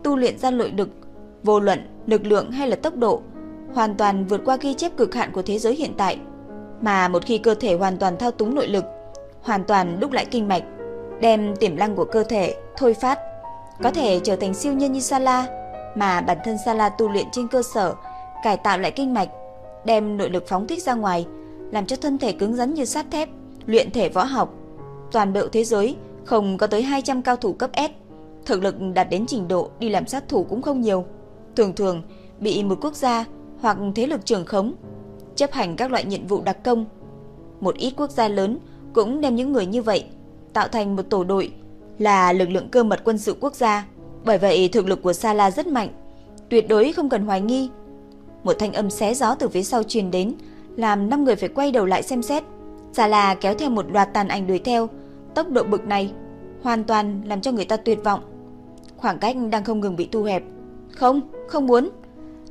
tu luyện ra nội lực, vô luận lực lượng hay là tốc độ, hoàn toàn vượt qua ghi chép cực hạn của thế giới hiện tại. Mà một khi cơ thể hoàn toàn thao túng nội lực, hoàn toàn đúc lại kinh mạch, đem tiềm năng của cơ thể thôi phát, có thể trở thành siêu nhân như Sala, mà bản thân Sala tu luyện trên cơ sở cải tạo lại kinh mạch, đem nội lực phóng thích ra ngoài, làm cho thân thể cứng rắn như sắt thép, luyện thể võ học. Toàn bộ thế giới không có tới 200 cao thủ cấp S, thực lực đạt đến trình độ đi làm sát thủ cũng không nhiều. Thường thường bị một quốc gia hoặc thế lực trưởng khống, chấp hành các loại nhiệm vụ đặc công. Một ít quốc gia lớn cũng đem những người như vậy tạo thành một tổ đội là lực lượng cơ mật quân sự quốc gia. Bởi vậy thực lực của Sala rất mạnh, tuyệt đối không cần hoài nghi. Một thanh âm xé gió từ phía sau truyền đến, làm năm người phải quay đầu lại xem xét. Sala kéo theo một loạt tàn ảnh đuổi theo, tốc độ bực này hoàn toàn làm cho người ta tuyệt vọng. Khoảng cách đang không ngừng bị thu hẹp. Không, không muốn.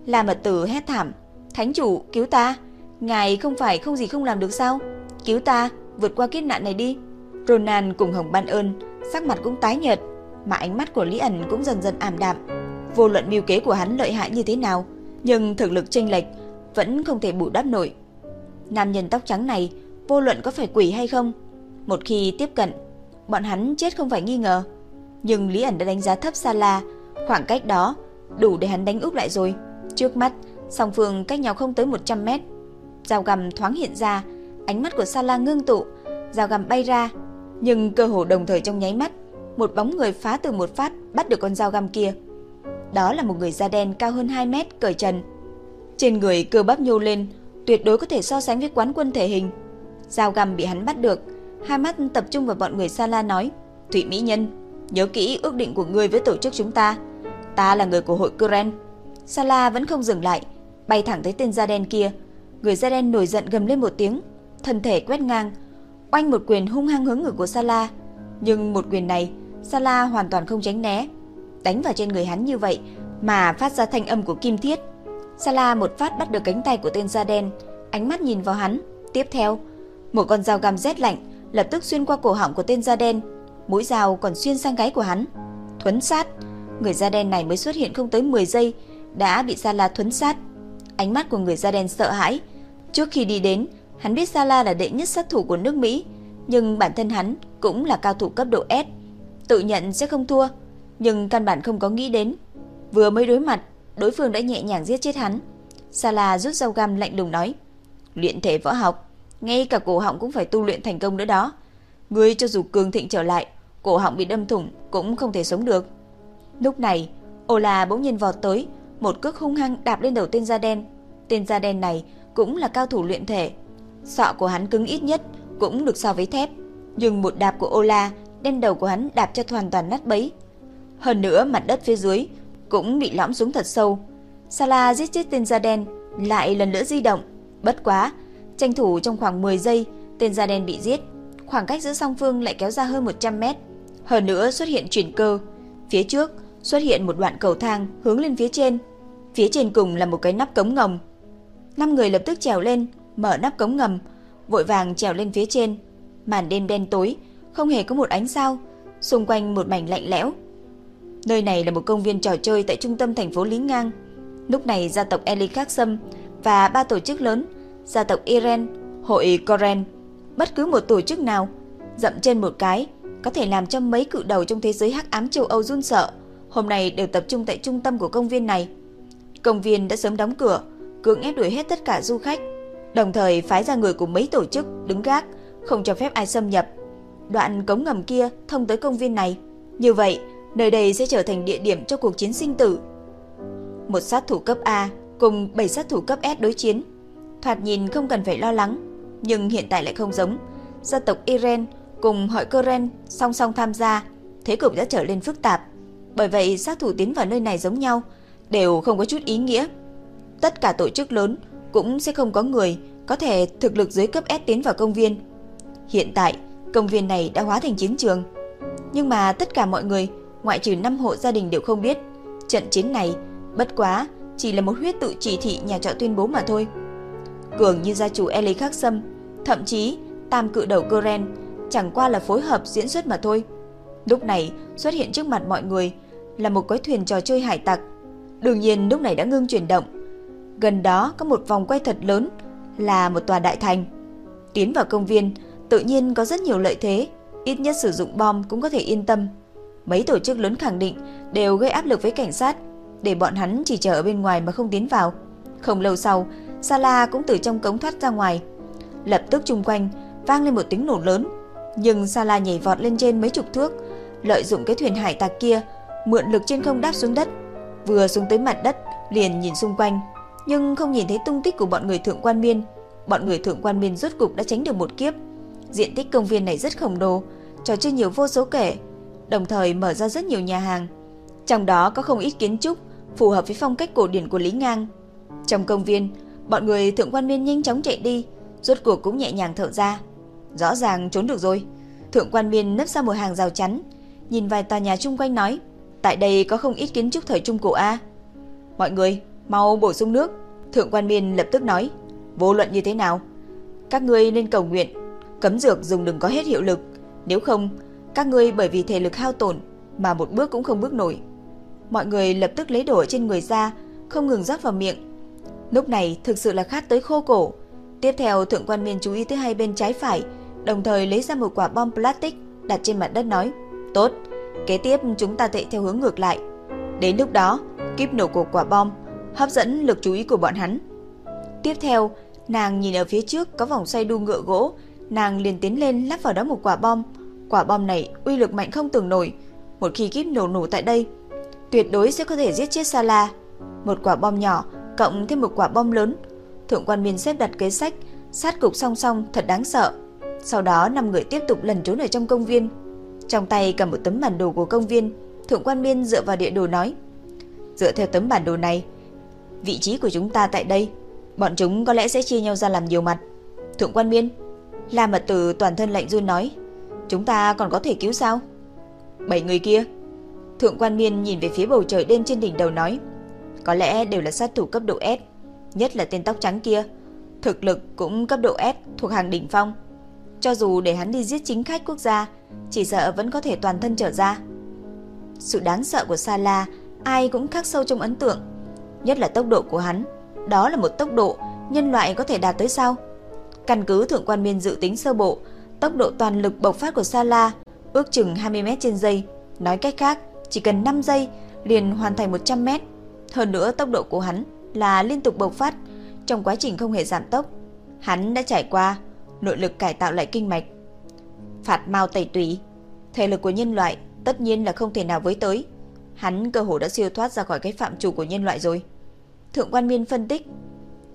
La mật tử hét thảm. Thánh chủ, cứu ta. Ngài không phải không gì không làm được sao? Cứu ta, vượt qua kiếp nạn này đi. Ronan cùng Hồng Ban ơn, sắc mặt cũng tái nhợt, mà ánh mắt của Lý ẩn cũng dần dần ảm đạm. Vô luận mưu kế của hắn lợi hại như thế nào, nhưng thực lực chênh lệch vẫn không thể bù đắp nổi. Nam nhân tóc trắng này, vô luận có phải quỷ hay không, một khi tiếp cận, bọn hắn chết không phải nghi ngờ. Nhưng Lý ẩn đã đánh giá thấp Sala, khoảng cách đó đủ để hắn đánh úp lại rồi. Trước mắt, song phương cách nhau không tới 100 mét. Dao găm thoáng hiện ra, ánh mắt của Sala ngưng tụ, dao găm bay ra, nhưng cơ hồ đồng thời trong nháy mắt, một bóng người phá từ một phát bắt được con dao găm kia. Đó là một người da đen cao hơn 2 mét cởi trần. Trên người cơ bắp nhô lên, tuyệt đối có thể so sánh với quán quân thể hình. Dao găm bị hắn bắt được, hai mắt tập trung vào bọn người Sala nói: "Thụy mỹ nhân, nhớ kỹ ước định của ngươi với tổ chức chúng ta. Ta là người của hội kuren Sala vẫn không dừng lại, bay thẳng tới tên da đen kia. Người da đen nổi giận gầm lên một tiếng, thân thể quét ngang, oanh một quyền hung hăng hướng ngực của Sala. Nhưng một quyền này, Sala hoàn toàn không tránh né. Đánh vào trên người hắn như vậy mà phát ra thanh âm của kim thiết. Sala một phát bắt được cánh tay của tên da đen, ánh mắt nhìn vào hắn. Tiếp theo, một con dao găm rét lạnh lập tức xuyên qua cổ họng của tên da đen, mũi dao còn xuyên sang gáy của hắn. Thuấn sát, người da đen này mới xuất hiện không tới 10 giây đã bị Sala thuấn sát. Ánh mắt của người da đen sợ hãi. Trước khi đi đến, hắn biết Sala là đệ nhất sát thủ của nước Mỹ, nhưng bản thân hắn cũng là cao thủ cấp độ S. Tự nhận sẽ không thua, nhưng căn bản không có nghĩ đến. Vừa mới đối mặt, đối phương đã nhẹ nhàng giết chết hắn. Sala rút dao găm lạnh lùng nói: "Luyện thể võ học, ngay cả cổ họng cũng phải tu luyện thành công nữa đó. Ngươi cho dù cường thịnh trở lại, cổ họng bị đâm thủng cũng không thể sống được." Lúc này, Ola bỗng nhiên vọt tới, một cước hung hăng đạp lên đầu tên da đen. Tên da đen này cũng là cao thủ luyện thể. Sọ của hắn cứng ít nhất cũng được so với thép, nhưng một đạp của Ola đem đầu của hắn đạp cho hoàn toàn nát bấy. Hơn nữa mặt đất phía dưới cũng bị lõm xuống thật sâu. Sala giết chết tên da đen, lại lần nữa di động. Bất quá, tranh thủ trong khoảng 10 giây, tên da đen bị giết. Khoảng cách giữa song phương lại kéo ra hơn 100 mét. Hơn nữa xuất hiện chuyển cơ. Phía trước xuất hiện một đoạn cầu thang hướng lên phía trên. Phía trên cùng là một cái nắp cống ngầm. Năm người lập tức trèo lên, mở nắp cống ngầm, vội vàng trèo lên phía trên. Màn đêm đen tối, không hề có một ánh sao, xung quanh một mảnh lạnh lẽo. Nơi này là một công viên trò chơi tại trung tâm thành phố Lý Ngang. Lúc này gia tộc Eli Khắc Sâm và ba tổ chức lớn, gia tộc Iren, hội Koren, bất cứ một tổ chức nào dậm trên một cái có thể làm cho mấy cự đầu trong thế giới hắc ám châu Âu run sợ, hôm nay đều tập trung tại trung tâm của công viên này. Công viên đã sớm đóng cửa, cưỡng ép đuổi hết tất cả du khách, đồng thời phái ra người của mấy tổ chức đứng gác, không cho phép ai xâm nhập. Đoạn cống ngầm kia thông tới công viên này. Như vậy, nơi đây sẽ trở thành địa điểm cho cuộc chiến sinh tử. Một sát thủ cấp A cùng 7 sát thủ cấp S đối chiến. Thoạt nhìn không cần phải lo lắng, nhưng hiện tại lại không giống. Gia tộc Iren cùng hội Koren song song tham gia, thế cục đã trở lên phức tạp. Bởi vậy sát thủ tiến vào nơi này giống nhau, đều không có chút ý nghĩa. Tất cả tổ chức lớn cũng sẽ không có người có thể thực lực dưới cấp S tiến vào công viên. Hiện tại, công viên này đã hóa thành chiến trường. Nhưng mà tất cả mọi người, ngoại trừ 5 hộ gia đình đều không biết, trận chiến này bất quá chỉ là một huyết tự chỉ thị nhà trọ tuyên bố mà thôi. Cường như gia chủ Ellie Khắc Sâm, thậm chí tam cự đầu Goren, chẳng qua là phối hợp diễn xuất mà thôi. Lúc này xuất hiện trước mặt mọi người là một cái thuyền trò chơi hải tặc. Đương nhiên lúc này đã ngưng chuyển động. Gần đó có một vòng quay thật lớn là một tòa đại thành. Tiến vào công viên tự nhiên có rất nhiều lợi thế, ít nhất sử dụng bom cũng có thể yên tâm. Mấy tổ chức lớn khẳng định đều gây áp lực với cảnh sát để bọn hắn chỉ chờ ở bên ngoài mà không tiến vào. Không lâu sau, Sala cũng từ trong cống thoát ra ngoài. Lập tức chung quanh vang lên một tiếng nổ lớn, nhưng Sala nhảy vọt lên trên mấy chục thước, lợi dụng cái thuyền hải tặc kia, mượn lực trên không đáp xuống đất. Vừa xuống tới mặt đất, liền nhìn xung quanh, nhưng không nhìn thấy tung tích của bọn người thượng quan miên. Bọn người thượng quan miên rốt cục đã tránh được một kiếp. Diện tích công viên này rất khổng lồ, trò chơi nhiều vô số kể, đồng thời mở ra rất nhiều nhà hàng. Trong đó có không ít kiến trúc phù hợp với phong cách cổ điển của Lý Ngang. Trong công viên, bọn người thượng quan miên nhanh chóng chạy đi, rốt cuộc cũng nhẹ nhàng thở ra. Rõ ràng trốn được rồi. Thượng quan miên nấp ra một hàng rào chắn, nhìn vài tòa nhà chung quanh nói, tại đây có không ít kiến trúc thời trung cổ A. Mọi người, mau bổ sung nước. Thượng quan miên lập tức nói, vô luận như thế nào, các ngươi nên cầu nguyện, cấm dược dùng đừng có hết hiệu lực, nếu không, các ngươi bởi vì thể lực hao tổn mà một bước cũng không bước nổi. Mọi người lập tức lấy đổ trên người ra, không ngừng rót vào miệng, Lúc này thực sự là khát tới khô cổ. Tiếp theo thượng quan miên chú ý tới hai bên trái phải, đồng thời lấy ra một quả bom plastic đặt trên mặt đất nói, tốt, kế tiếp chúng ta chạy theo hướng ngược lại. Đến lúc đó, kíp nổ của quả bom hấp dẫn lực chú ý của bọn hắn. Tiếp theo, nàng nhìn ở phía trước có vòng xoay đu ngựa gỗ, nàng liền tiến lên lắp vào đó một quả bom. Quả bom này uy lực mạnh không tưởng nổi, một khi kíp nổ nổ tại đây, tuyệt đối sẽ có thể giết chết Sala. Một quả bom nhỏ cộng thêm một quả bom lớn. Thượng quan Miên xếp đặt kế sách, sát cục song song thật đáng sợ. Sau đó năm người tiếp tục lần trốn ở trong công viên. Trong tay cầm một tấm bản đồ của công viên, Thượng quan Miên dựa vào địa đồ nói: "Dựa theo tấm bản đồ này, vị trí của chúng ta tại đây, bọn chúng có lẽ sẽ chia nhau ra làm nhiều mặt." Thượng quan Miên, La Mật Tử toàn thân lạnh run nói: "Chúng ta còn có thể cứu sao?" Bảy người kia. Thượng quan Miên nhìn về phía bầu trời đêm trên đỉnh đầu nói: "Có lẽ đều là sát thủ cấp độ S, nhất là tên tóc trắng kia, thực lực cũng cấp độ S thuộc hàng đỉnh phong." Cho dù để hắn đi giết chính khách quốc gia, chỉ sợ vẫn có thể toàn thân trở ra. Sự đáng sợ của Sala ai cũng khắc sâu trong ấn tượng, nhất là tốc độ của hắn. Đó là một tốc độ nhân loại có thể đạt tới sao? Căn cứ thượng quan miên dự tính sơ bộ, tốc độ toàn lực bộc phát của Sala ước chừng 20 m trên giây, nói cách khác, chỉ cần 5 giây liền hoàn thành 100 m. Hơn nữa tốc độ của hắn là liên tục bộc phát trong quá trình không hề giảm tốc. Hắn đã trải qua nội lực cải tạo lại kinh mạch. Phạt mau tẩy tủy, thể lực của nhân loại tất nhiên là không thể nào với tới. Hắn cơ hồ đã siêu thoát ra khỏi cái phạm trù của nhân loại rồi. Thượng quan miên phân tích,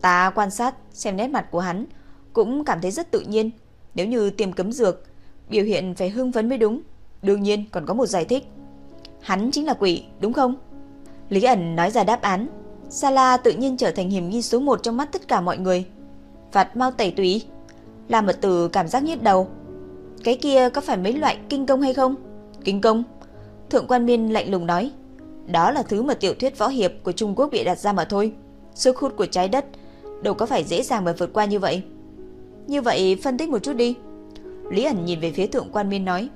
ta quan sát xem nét mặt của hắn, cũng cảm thấy rất tự nhiên. Nếu như tiêm cấm dược, biểu hiện phải hưng phấn mới đúng. Đương nhiên còn có một giải thích. Hắn chính là quỷ, đúng không? Lý ẩn nói ra đáp án. Sala tự nhiên trở thành hiểm nghi số 1 trong mắt tất cả mọi người. Phạt mau tẩy tủy làm mật tử cảm giác nhức đầu. Cái kia có phải mấy loại kinh công hay không? Kinh công? Thượng quan miên lạnh lùng nói. Đó là thứ mà tiểu thuyết võ hiệp của Trung Quốc bị đặt ra mà thôi. Sức hút của trái đất đâu có phải dễ dàng mà vượt qua như vậy. Như vậy phân tích một chút đi. Lý ẩn nhìn về phía thượng quan miên nói.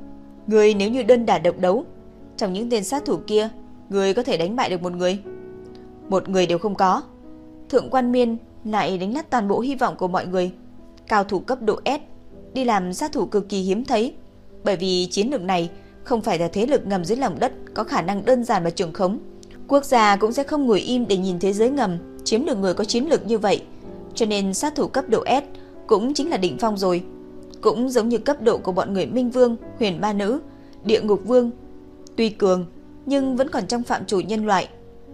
Người nếu như đơn đả độc đấu, trong những tên sát thủ kia, người có thể đánh bại được một người. Một người đều không có. Thượng quan miên lại đánh nát toàn bộ hy vọng của mọi người cao thủ cấp độ S, đi làm sát thủ cực kỳ hiếm thấy, bởi vì chiến lược này không phải là thế lực ngầm dưới lòng đất có khả năng đơn giản và trường khống. Quốc gia cũng sẽ không ngồi im để nhìn thế giới ngầm chiếm được người có chiến lược như vậy, cho nên sát thủ cấp độ S cũng chính là đỉnh phong rồi. Cũng giống như cấp độ của bọn người Minh Vương, Huyền Ba Nữ, Địa Ngục Vương. Tuy cường, nhưng vẫn còn trong phạm chủ nhân loại,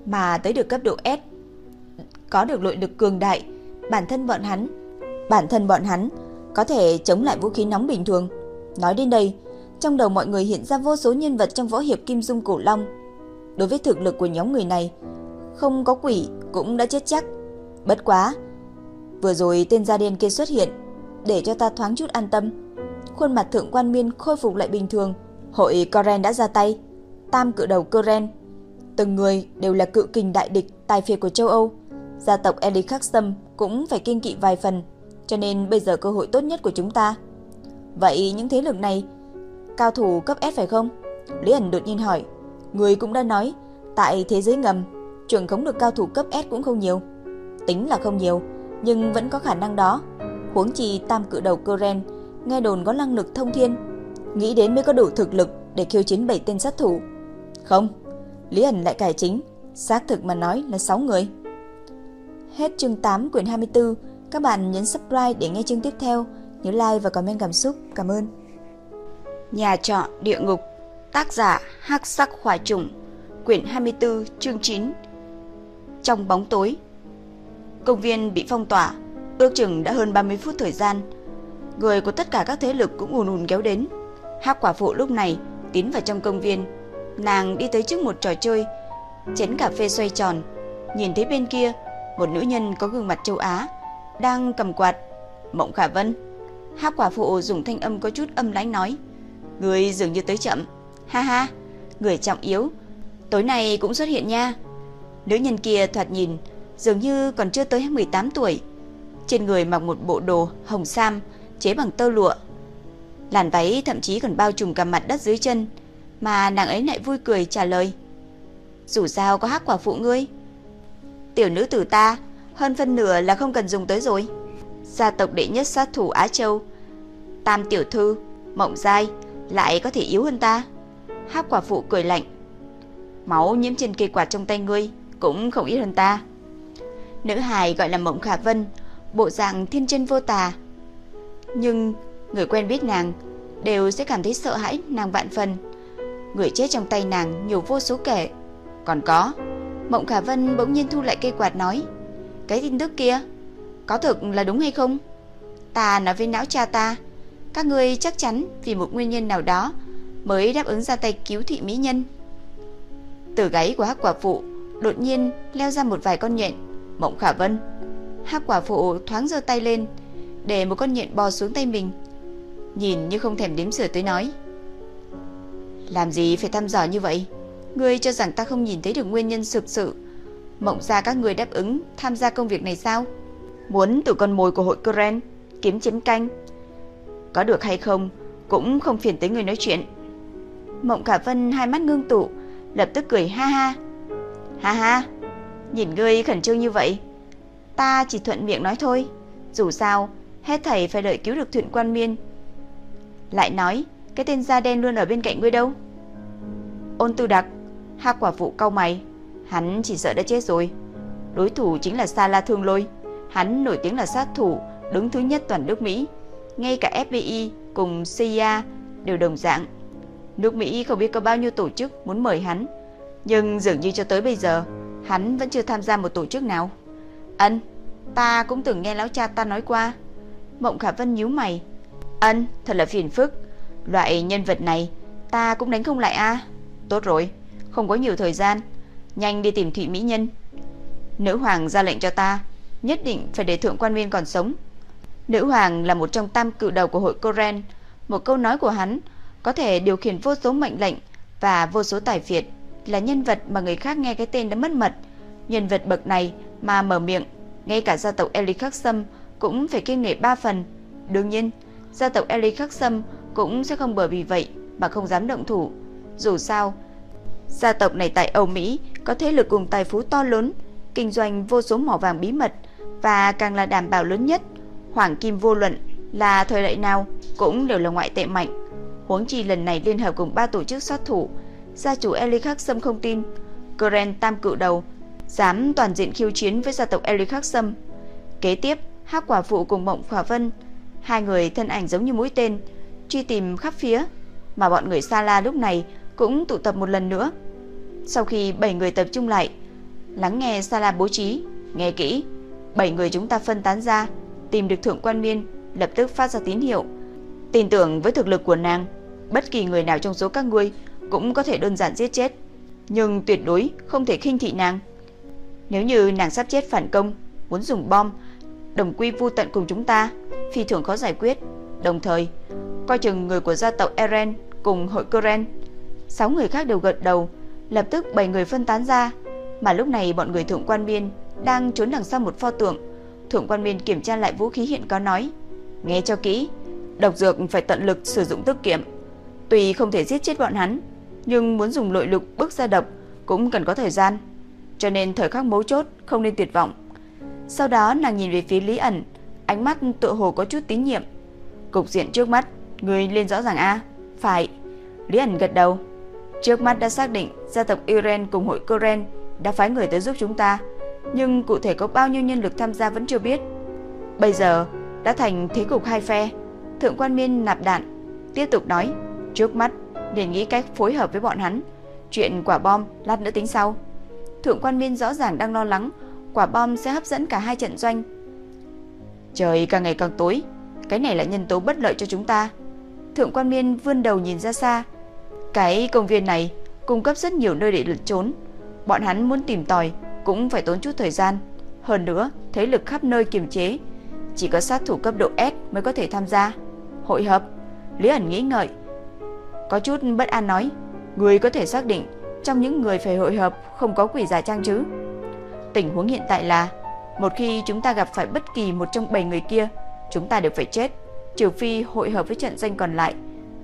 mà tới được cấp độ S. Có được nội lực cường đại, bản thân bọn hắn bản thân bọn hắn có thể chống lại vũ khí nóng bình thường. Nói đến đây, trong đầu mọi người hiện ra vô số nhân vật trong võ hiệp Kim Dung Cổ Long. Đối với thực lực của nhóm người này, không có quỷ cũng đã chết chắc. Bất quá, vừa rồi tên gia điên kia xuất hiện, để cho ta thoáng chút an tâm. Khuôn mặt thượng quan miên khôi phục lại bình thường. Hội Koren đã ra tay, tam cự đầu Koren. Từng người đều là cự kình đại địch tài phiệt của châu Âu. Gia tộc Eli Khắc Sâm cũng phải kiên kỵ vài phần cho nên bây giờ cơ hội tốt nhất của chúng ta. Vậy những thế lực này cao thủ cấp S phải không? Lý ẩn đột nhiên hỏi. Người cũng đã nói, tại thế giới ngầm, trưởng khống được cao thủ cấp S cũng không nhiều. Tính là không nhiều, nhưng vẫn có khả năng đó. Huống chi tam cự đầu Coren, nghe đồn có năng lực thông thiên, nghĩ đến mới có đủ thực lực để khiêu chiến bảy tên sát thủ. Không, Lý ẩn lại cải chính, xác thực mà nói là 6 người. Hết chương 8 quyển 24 các bạn nhấn subscribe để nghe chương tiếp theo, nhớ like và comment cảm xúc. Cảm ơn. Nhà trọ địa ngục, tác giả Hắc Sắc Hỏa Trùng, quyển 24, chương 9. Trong bóng tối, công viên bị phong tỏa, ước chừng đã hơn 30 phút thời gian. Người của tất cả các thế lực cũng ùn ùn kéo đến. Hắc quả phụ lúc này tiến vào trong công viên, nàng đi tới trước một trò chơi, chén cà phê xoay tròn, nhìn thấy bên kia một nữ nhân có gương mặt châu Á đang cầm quạt. Mộng Khả Vân. Hắc quả phụ dùng thanh âm có chút âm lãnh nói. Người dường như tới chậm. Ha ha, người trọng yếu. Tối nay cũng xuất hiện nha. Nữ nhân kia thoạt nhìn dường như còn chưa tới 18 tuổi. Trên người mặc một bộ đồ hồng sam chế bằng tơ lụa. Làn váy thậm chí còn bao trùm cả mặt đất dưới chân, mà nàng ấy lại vui cười trả lời. Dù sao có hắc quả phụ ngươi. Tiểu nữ tử ta hơn phân nửa là không cần dùng tới rồi. Gia tộc đệ nhất sát thủ Á Châu, Tam tiểu thư, Mộng Giai lại có thể yếu hơn ta. Hắc quả phụ cười lạnh. Máu nhiễm trên cây quạt trong tay ngươi cũng không ít hơn ta. Nữ hài gọi là Mộng Khả Vân, bộ dạng thiên chân vô tà. Nhưng người quen biết nàng đều sẽ cảm thấy sợ hãi nàng vạn phần. Người chết trong tay nàng nhiều vô số kể. Còn có, Mộng Khả Vân bỗng nhiên thu lại cây quạt nói, cái tin tức kia, có thực là đúng hay không? Ta nói với não cha ta, các ngươi chắc chắn vì một nguyên nhân nào đó mới đáp ứng ra tay cứu thị mỹ nhân. Từ gáy của hắc quả phụ đột nhiên leo ra một vài con nhện. Mộng Khả Vân, hắc quả phụ thoáng giơ tay lên để một con nhện bò xuống tay mình. Nhìn như không thèm đếm sửa tới nói. Làm gì phải thăm dò như vậy? Ngươi cho rằng ta không nhìn thấy được nguyên nhân thực sự Mộng ra các người đáp ứng tham gia công việc này sao? Muốn từ con mồi của hội Kren kiếm chiếm canh. Có được hay không cũng không phiền tới người nói chuyện. Mộng Khả Vân hai mắt ngưng tụ, lập tức cười ha ha. Ha ha, nhìn ngươi khẩn trương như vậy, ta chỉ thuận miệng nói thôi, dù sao hết thầy phải đợi cứu được Thuyện Quan Miên. Lại nói, cái tên da đen luôn ở bên cạnh ngươi đâu? Ôn Tư Đặc, Hạc quả phụ cau mày, Hắn chỉ sợ đã chết rồi. Đối thủ chính là Sa La Thương Lôi. Hắn nổi tiếng là sát thủ đứng thứ nhất toàn nước Mỹ. Ngay cả FBI cùng CIA đều đồng dạng. Nước Mỹ không biết có bao nhiêu tổ chức muốn mời hắn, nhưng dường như cho tới bây giờ, hắn vẫn chưa tham gia một tổ chức nào. Ân, ta cũng từng nghe lão cha ta nói qua. Mộng Khả Vân nhíu mày. Ân, thật là phiền phức. Loại nhân vật này ta cũng đánh không lại a. Tốt rồi, không có nhiều thời gian nhanh đi tìm Thụy Mỹ Nhân. Nữ hoàng ra lệnh cho ta, nhất định phải để thượng quan viên còn sống. Nữ hoàng là một trong tam cự đầu của hội Koren, một câu nói của hắn có thể điều khiển vô số mệnh lệnh và vô số tài phiệt, là nhân vật mà người khác nghe cái tên đã mất mật. Nhân vật bậc này mà mở miệng, ngay cả gia tộc Eli Khắc Sâm cũng phải kiêng nể ba phần. Đương nhiên, gia tộc Eli Khắc Sâm cũng sẽ không bởi vì vậy mà không dám động thủ. Dù sao, Gia tộc này tại Âu Mỹ có thế lực cùng tài phú to lớn, kinh doanh vô số mỏ vàng bí mật và càng là đảm bảo lớn nhất. Hoàng Kim vô luận là thời đại nào cũng đều là ngoại tệ mạnh. Huống chi lần này liên hợp cùng ba tổ chức sát thủ, gia chủ Eli Khắc Sâm không tin, keren Tam cự đầu dám toàn diện khiêu chiến với gia tộc Eli Khắc Sâm. Kế tiếp, Hắc Quả phụ cùng Mộng Khỏa Vân, hai người thân ảnh giống như mũi tên, truy tìm khắp phía, mà bọn người Sa La lúc này cũng tụ tập một lần nữa. Sau khi bảy người tập trung lại, lắng nghe sa la bố trí, nghe kỹ, bảy người chúng ta phân tán ra, tìm được thượng quan miên, lập tức phát ra tín hiệu. Tin tưởng với thực lực của nàng, bất kỳ người nào trong số các ngươi cũng có thể đơn giản giết chết, nhưng tuyệt đối không thể khinh thị nàng. Nếu như nàng sắp chết phản công, muốn dùng bom, đồng quy vu tận cùng chúng ta, phi thường khó giải quyết. Đồng thời, coi chừng người của gia tộc Eren cùng hội Koren. Sáu người khác đều gật đầu, lập tức bảy người phân tán ra, mà lúc này bọn người thượng quan biên đang trốn đằng sau một pho tượng. Thượng quan biên kiểm tra lại vũ khí hiện có nói, nghe cho kỹ, độc dược phải tận lực sử dụng tiết kiệm. Tuy không thể giết chết bọn hắn, nhưng muốn dùng nội lực bước ra độc cũng cần có thời gian, cho nên thời khắc mấu chốt không nên tuyệt vọng. Sau đó nàng nhìn về phía Lý ẩn, ánh mắt tựa hồ có chút tín nhiệm. Cục diện trước mắt, người lên rõ ràng a? Phải. Lý ẩn gật đầu. Trước mắt đã xác định gia tộc Iren cùng hội Koren đã phái người tới giúp chúng ta, nhưng cụ thể có bao nhiêu nhân lực tham gia vẫn chưa biết. Bây giờ đã thành thế cục hai phe. Thượng quan Miên nạp đạn, tiếp tục nói, trước mắt để nghĩ cách phối hợp với bọn hắn, chuyện quả bom lát nữa tính sau. Thượng quan Miên rõ ràng đang lo lắng quả bom sẽ hấp dẫn cả hai trận doanh. Trời càng ngày càng tối, cái này là nhân tố bất lợi cho chúng ta. Thượng quan Miên vươn đầu nhìn ra xa, cái công viên này cung cấp rất nhiều nơi để lẩn trốn. Bọn hắn muốn tìm tòi cũng phải tốn chút thời gian. Hơn nữa, thế lực khắp nơi kiềm chế. Chỉ có sát thủ cấp độ S mới có thể tham gia. Hội hợp. Lý ẩn nghĩ ngợi. Có chút bất an nói. Người có thể xác định trong những người phải hội hợp không có quỷ giả trang chứ. Tình huống hiện tại là một khi chúng ta gặp phải bất kỳ một trong bảy người kia, chúng ta đều phải chết, trừ phi hội hợp với trận danh còn lại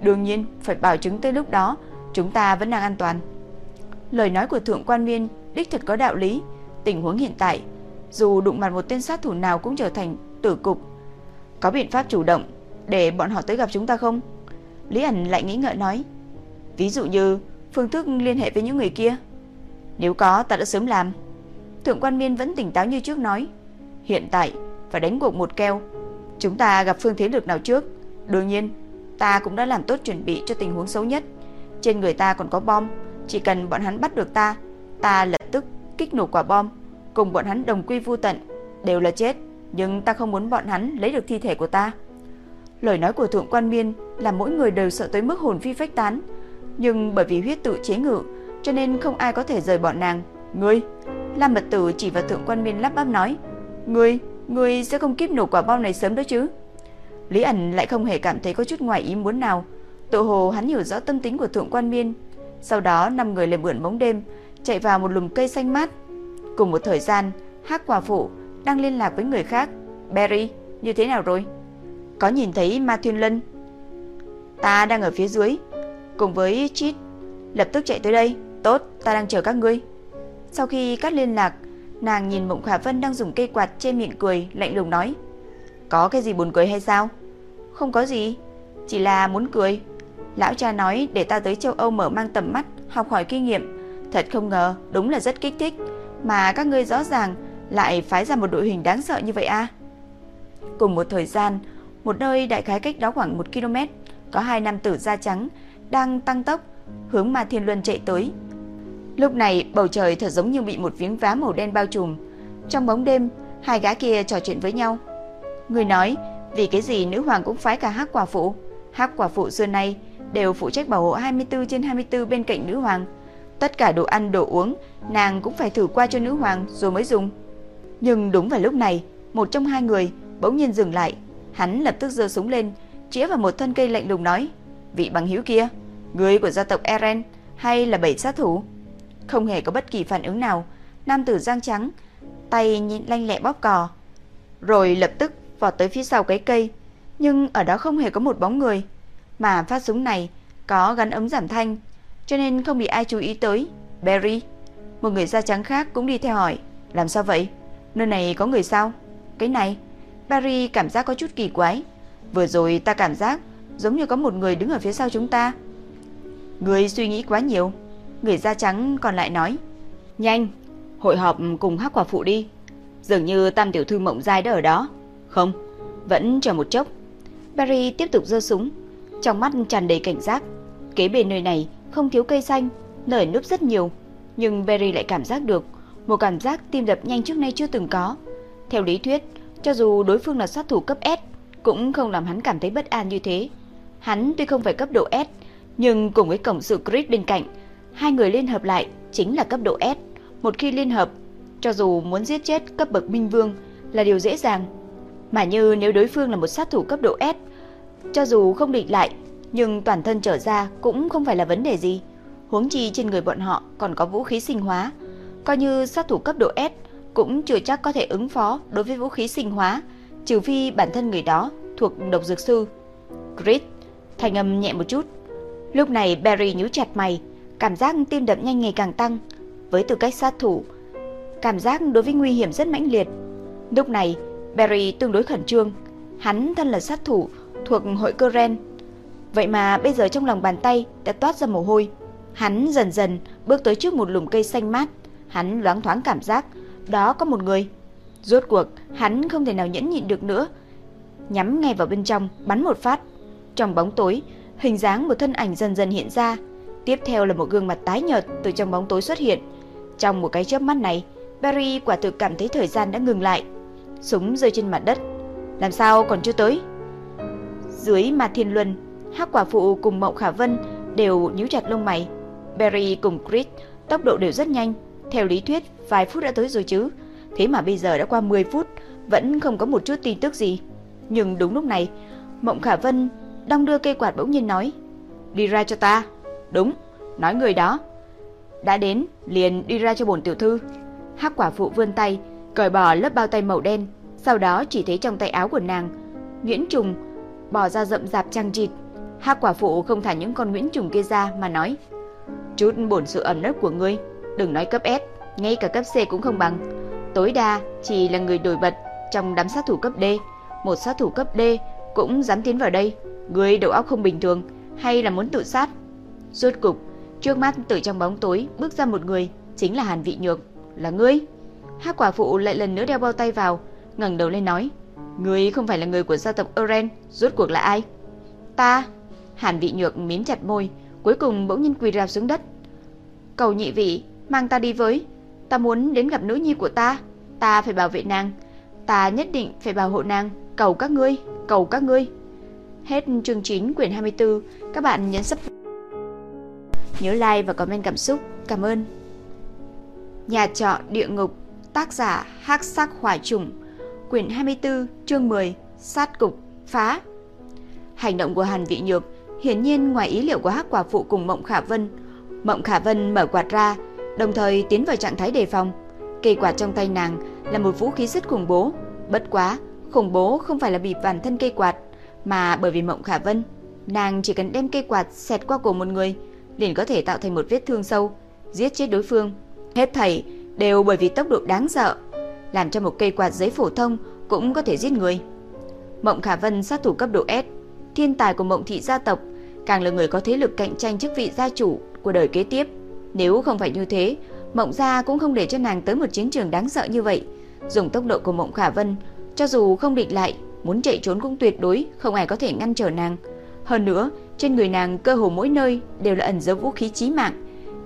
Đương nhiên phải bảo chứng tới lúc đó Chúng ta vẫn đang an toàn Lời nói của Thượng Quan Miên Đích thật có đạo lý Tình huống hiện tại dù đụng mặt một tên sát thủ nào cũng trở thành tử cục. Có biện pháp chủ động để bọn họ tới gặp chúng ta không? Lý ẩn lại nghĩ ngợi nói. Ví dụ như phương thức liên hệ với những người kia. Nếu có ta đã sớm làm. Thượng quan miên vẫn tỉnh táo như trước nói. Hiện tại phải đánh cuộc một keo. Chúng ta gặp phương thế lực nào trước? Đương nhiên, ta cũng đã làm tốt chuẩn bị cho tình huống xấu nhất. Trên người ta còn có bom, chỉ cần bọn hắn bắt được ta, ta lập tức kích nổ quả bom, cùng bọn hắn đồng quy vu tận, đều là chết, nhưng ta không muốn bọn hắn lấy được thi thể của ta. Lời nói của Thượng Quan Miên là mỗi người đều sợ tới mức hồn phi phách tán, nhưng bởi vì huyết tự chế ngự, cho nên không ai có thể rời bọn nàng. Ngươi, Lam Mật Tử chỉ vào Thượng Quan Miên lắp bắp nói, "Ngươi, ngươi sẽ không kiếp nổ quả bom này sớm đó chứ?" Lý ẩn lại không hề cảm thấy có chút ngoài ý muốn nào, tự hồ hắn hiểu rõ tâm tính của Thượng Quan Miên. Sau đó năm người lên mượn bóng đêm, chạy vào một lùm cây xanh mát. Cùng một thời gian, Hắc Quả Phụ đang liên lạc với người khác. "Berry, như thế nào rồi?" Có nhìn thấy Ma Thiên Lân? Ta đang ở phía dưới, cùng với Chit, lập tức chạy tới đây. Tốt, ta đang chờ các ngươi. Sau khi cắt liên lạc, nàng nhìn Mộng Khả Vân đang dùng cây quạt trên miệng cười, lạnh lùng nói: "Có cái gì buồn cười hay sao?" "Không có gì, chỉ là muốn cười." Lão cha nói để ta tới châu Âu mở mang tầm mắt, học hỏi kinh nghiệm. Thật không ngờ, đúng là rất kích thích, mà các ngươi rõ ràng lại phái ra một đội hình đáng sợ như vậy a. À? Cùng một thời gian, một nơi đại khái cách đó khoảng 1 km, có hai nam tử da trắng đang tăng tốc hướng Ma Thiên Luân chạy tới. Lúc này bầu trời thật giống như bị một viếng vá màu đen bao trùm. Trong bóng đêm, hai gã kia trò chuyện với nhau. Người nói, vì cái gì nữ hoàng cũng phái cả hắc quả phụ? Hắc quả phụ xưa nay đều phụ trách bảo hộ 24 trên 24 bên cạnh nữ hoàng. Tất cả đồ ăn đồ uống, nàng cũng phải thử qua cho nữ hoàng rồi mới dùng. Nhưng đúng vào lúc này, một trong hai người bỗng nhiên dừng lại, Hắn lập tức giơ súng lên, chĩa vào một thân cây lạnh lùng nói: "Vị bằng hữu kia, người của gia tộc Eren hay là bảy sát thủ?" Không hề có bất kỳ phản ứng nào, nam tử giang trắng, tay lanh lẹ bóp cò, rồi lập tức vọt tới phía sau cái cây, nhưng ở đó không hề có một bóng người, mà phát súng này có gắn ống giảm thanh, cho nên không bị ai chú ý tới. Berry, một người da trắng khác cũng đi theo hỏi, làm sao vậy? Nơi này có người sao? Cái này, Barry cảm giác có chút kỳ quái. Vừa rồi ta cảm giác giống như có một người đứng ở phía sau chúng ta. Người suy nghĩ quá nhiều. Người da trắng còn lại nói. Nhanh, hội họp cùng hắc quả phụ đi. Dường như tam tiểu thư mộng dai đã ở đó. Không, vẫn chờ một chốc. Barry tiếp tục giơ súng. Trong mắt tràn đầy cảnh giác. Kế bên nơi này không thiếu cây xanh, nở núp rất nhiều. Nhưng Barry lại cảm giác được một cảm giác tim đập nhanh trước nay chưa từng có. Theo lý thuyết, cho dù đối phương là sát thủ cấp S, cũng không làm hắn cảm thấy bất an như thế. Hắn tuy không phải cấp độ S, nhưng cùng với cổng sự Chris bên cạnh, hai người liên hợp lại chính là cấp độ S. Một khi liên hợp, cho dù muốn giết chết cấp bậc minh vương là điều dễ dàng. Mà như nếu đối phương là một sát thủ cấp độ S, cho dù không địch lại, nhưng toàn thân trở ra cũng không phải là vấn đề gì. Huống chi trên người bọn họ còn có vũ khí sinh hóa, coi như sát thủ cấp độ S cũng chưa chắc có thể ứng phó đối với vũ khí sinh hóa, trừ phi bản thân người đó thuộc độc dược sư. Grit, thanh âm nhẹ một chút. Lúc này Barry nhíu chặt mày, cảm giác tim đập nhanh ngày càng tăng. Với tư cách sát thủ, cảm giác đối với nguy hiểm rất mãnh liệt. Lúc này, Barry tương đối khẩn trương. Hắn thân là sát thủ thuộc hội cơ ren. Vậy mà bây giờ trong lòng bàn tay đã toát ra mồ hôi. Hắn dần dần bước tới trước một lùm cây xanh mát. Hắn loáng thoáng cảm giác đó có một người. Rốt cuộc, hắn không thể nào nhẫn nhịn được nữa. Nhắm ngay vào bên trong, bắn một phát. Trong bóng tối, hình dáng một thân ảnh dần dần hiện ra. Tiếp theo là một gương mặt tái nhợt từ trong bóng tối xuất hiện. Trong một cái chớp mắt này, Barry quả thực cảm thấy thời gian đã ngừng lại. Súng rơi trên mặt đất. Làm sao còn chưa tới? Dưới mặt thiên luân, Hắc quả phụ cùng Mộng Khả Vân đều nhíu chặt lông mày. Barry cùng Chris tốc độ đều rất nhanh, theo lý thuyết, vài phút đã tới rồi chứ. Thế mà bây giờ đã qua 10 phút, vẫn không có một chút tin tức gì. Nhưng đúng lúc này, Mộng Khả Vân đong đưa cây quạt bỗng nhiên nói. Đi ra cho ta. Đúng, nói người đó. Đã đến, liền đi ra cho bổn tiểu thư. Hắc quả phụ vươn tay, cởi bỏ lớp bao tay màu đen. Sau đó chỉ thấy trong tay áo của nàng, Nguyễn Trùng bỏ ra rậm rạp trang trịt. Hắc quả phụ không thả những con Nguyễn Trùng kia ra mà nói. Chút bổn sự ẩm nấp của ngươi Đừng nói cấp S, ngay cả cấp C cũng không bằng tối đa chỉ là người nổi bật trong đám sát thủ cấp D. Một sát thủ cấp D cũng dám tiến vào đây. Người đầu óc không bình thường hay là muốn tự sát? Rốt cục, trước mắt từ trong bóng tối bước ra một người, chính là Hàn Vị Nhược. Là ngươi? Hắc quả phụ lại lần nữa đeo bao tay vào, ngẩng đầu lên nói. Ngươi không phải là người của gia tộc Oren, rốt cuộc là ai? Ta. Hàn Vị Nhược mím chặt môi, cuối cùng bỗng nhiên quỳ rạp xuống đất. Cầu nhị vị, mang ta đi với. Ta muốn đến gặp nữ nhi của ta. Ta phải bảo vệ nàng. Ta nhất định phải bảo hộ nàng. Cầu các ngươi, cầu các ngươi. Hết chương 9 quyển 24. Các bạn nhấn sắp, Nhớ like và comment cảm xúc. Cảm ơn. Nhà trọ địa ngục, tác giả Hắc Sắc Hỏa Trùng, quyển 24, chương 10, sát cục, phá. Hành động của Hàn Vị Nhược hiển nhiên ngoài ý liệu của Hắc Quả phụ cùng Mộng Khả Vân. Mộng Khả Vân mở quạt ra, đồng thời tiến vào trạng thái đề phòng. Cây quạt trong tay nàng là một vũ khí rất khủng bố, bất quá, khủng bố không phải là bị bản thân cây quạt, mà bởi vì Mộng Khả Vân, nàng chỉ cần đem cây quạt xẹt qua cổ một người, liền có thể tạo thành một vết thương sâu, giết chết đối phương. Hết thảy đều bởi vì tốc độ đáng sợ, làm cho một cây quạt giấy phổ thông cũng có thể giết người. Mộng Khả Vân sát thủ cấp độ S, thiên tài của Mộng thị gia tộc, càng là người có thế lực cạnh tranh chức vị gia chủ của đời kế tiếp. Nếu không phải như thế, Mộng gia cũng không để cho nàng tới một chiến trường đáng sợ như vậy. Dùng tốc độ của Mộng Khả Vân, cho dù không địch lại, muốn chạy trốn cũng tuyệt đối không ai có thể ngăn trở nàng. Hơn nữa, trên người nàng cơ hồ mỗi nơi đều là ẩn giấu vũ khí chí mạng.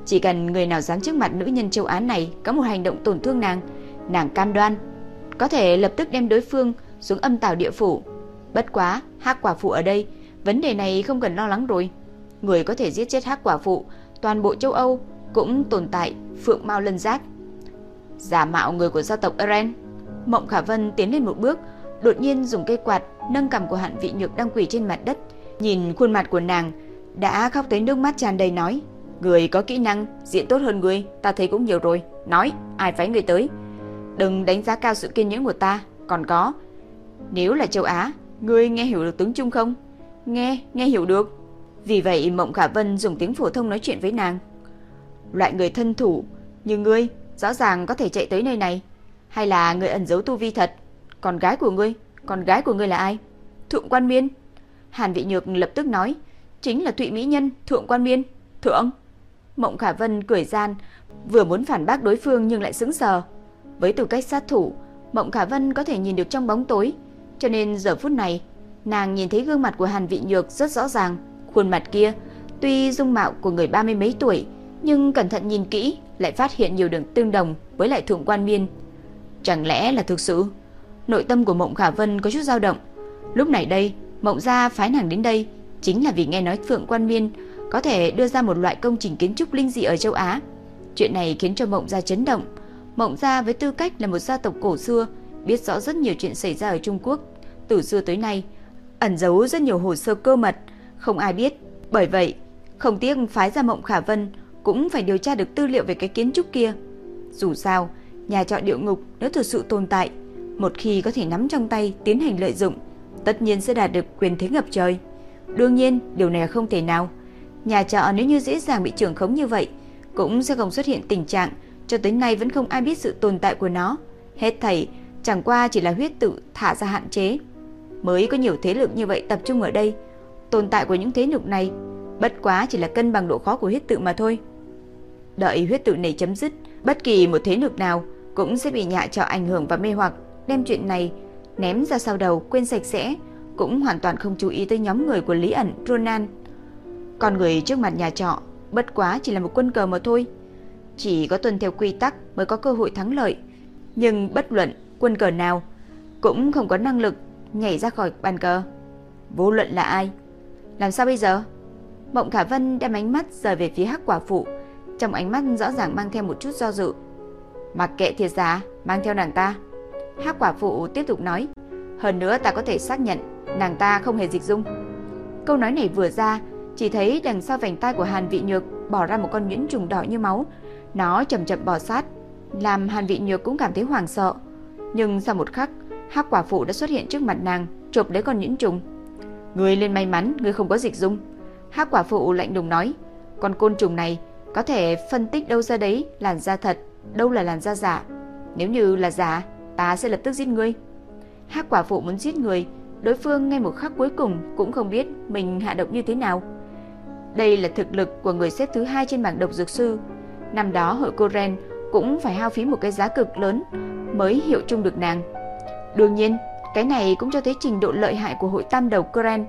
Chỉ cần người nào dám trước mặt nữ nhân châu Á này có một hành động tổn thương nàng, nàng cam đoan có thể lập tức đem đối phương xuống âm tào địa phủ. Bất quá, Hắc quả phụ ở đây, vấn đề này không cần lo lắng rồi. Người có thể giết chết Hắc quả phụ, toàn bộ châu Âu cũng tồn tại Phượng mau Lân Giác. Giả mạo người của gia tộc Eren. Mộng Khả Vân tiến lên một bước, đột nhiên dùng cây quạt nâng cầm của Hạn Vị Nhược đang quỳ trên mặt đất, nhìn khuôn mặt của nàng, đã khóc tới nước mắt tràn đầy nói: Người có kỹ năng diễn tốt hơn người, ta thấy cũng nhiều rồi. Nói, ai phái người tới? Đừng đánh giá cao sự kiên nhẫn của ta. Còn có, nếu là châu Á, ngươi nghe hiểu được tiếng Trung không? Nghe, nghe hiểu được. Vì vậy Mộng Khả Vân dùng tiếng phổ thông nói chuyện với nàng. Loại người thân thủ như ngươi, rõ ràng có thể chạy tới nơi này. Hay là người ẩn giấu tu vi thật? Còn gái của ngươi, còn gái của ngươi là ai? Thượng Quan Miên. Hàn Vị Nhược lập tức nói, chính là Thụy Mỹ Nhân, Thượng Quan Miên. Thượng. Mộng Khả Vân cười gian, vừa muốn phản bác đối phương nhưng lại sững sờ. Với tư cách sát thủ, Mộng Khả Vân có thể nhìn được trong bóng tối, cho nên giờ phút này, nàng nhìn thấy gương mặt của Hàn Vị Nhược rất rõ ràng, khuôn mặt kia tuy dung mạo của người ba mươi mấy tuổi, nhưng cẩn thận nhìn kỹ lại phát hiện nhiều đường tương đồng với lại Thượng Quan Miên. Chẳng lẽ là thực sự? Nội tâm của Mộng Khả Vân có chút dao động. Lúc này đây, Mộng gia phái nàng đến đây chính là vì nghe nói Phượng Quan Miên có thể đưa ra một loại công trình kiến trúc linh dị ở châu Á. Chuyện này khiến cho Mộng Gia chấn động. Mộng Gia với tư cách là một gia tộc cổ xưa, biết rõ rất nhiều chuyện xảy ra ở Trung Quốc từ xưa tới nay, ẩn giấu rất nhiều hồ sơ cơ mật, không ai biết. Bởi vậy, không tiếc phái ra Mộng Khả Vân cũng phải điều tra được tư liệu về cái kiến trúc kia. Dù sao, nhà trọ địa ngục nếu thực sự tồn tại, một khi có thể nắm trong tay tiến hành lợi dụng, tất nhiên sẽ đạt được quyền thế ngập trời. Đương nhiên, điều này không thể nào. Nhà trọ nếu như dễ dàng bị trưởng khống như vậy, cũng sẽ không xuất hiện tình trạng cho tới nay vẫn không ai biết sự tồn tại của nó. Hết thảy chẳng qua chỉ là huyết tự thả ra hạn chế. Mới có nhiều thế lực như vậy tập trung ở đây. Tồn tại của những thế lực này bất quá chỉ là cân bằng độ khó của huyết tự mà thôi. Đợi huyết tự này chấm dứt, bất kỳ một thế lực nào cũng sẽ bị nhà trọ ảnh hưởng và mê hoặc, đem chuyện này ném ra sau đầu quên sạch sẽ, cũng hoàn toàn không chú ý tới nhóm người của Lý ẩn Ronan con người trước mặt nhà trọ bất quá chỉ là một quân cờ mà thôi. Chỉ có tuân theo quy tắc mới có cơ hội thắng lợi. Nhưng bất luận quân cờ nào cũng không có năng lực nhảy ra khỏi bàn cờ. Vô luận là ai. Làm sao bây giờ? Mộng Khả Vân đem ánh mắt rời về phía hắc quả phụ. Trong ánh mắt rõ ràng mang theo một chút do dự. Mặc kệ thiệt giả, mang theo nàng ta. hắc quả phụ tiếp tục nói. Hơn nữa ta có thể xác nhận nàng ta không hề dịch dung. Câu nói này vừa ra chỉ thấy đằng sau vành tay của Hàn Vị Nhược bỏ ra một con nhuyễn trùng đỏ như máu. Nó chậm chậm bò sát, làm Hàn Vị Nhược cũng cảm thấy hoảng sợ. Nhưng sau một khắc, Hắc quả phụ đã xuất hiện trước mặt nàng, chộp lấy con nhuyễn trùng. Người lên may mắn, người không có dịch dung. Hắc quả phụ lạnh lùng nói, con côn trùng này có thể phân tích đâu ra đấy làn da thật, đâu là làn da giả. Nếu như là giả, ta sẽ lập tức giết ngươi. Hắc quả phụ muốn giết người, đối phương ngay một khắc cuối cùng cũng không biết mình hạ độc như thế nào. Đây là thực lực của người xếp thứ hai trên bảng độc dược sư. Năm đó hội Koren cũng phải hao phí một cái giá cực lớn mới hiệu chung được nàng. Đương nhiên, cái này cũng cho thấy trình độ lợi hại của hội tam đầu Koren.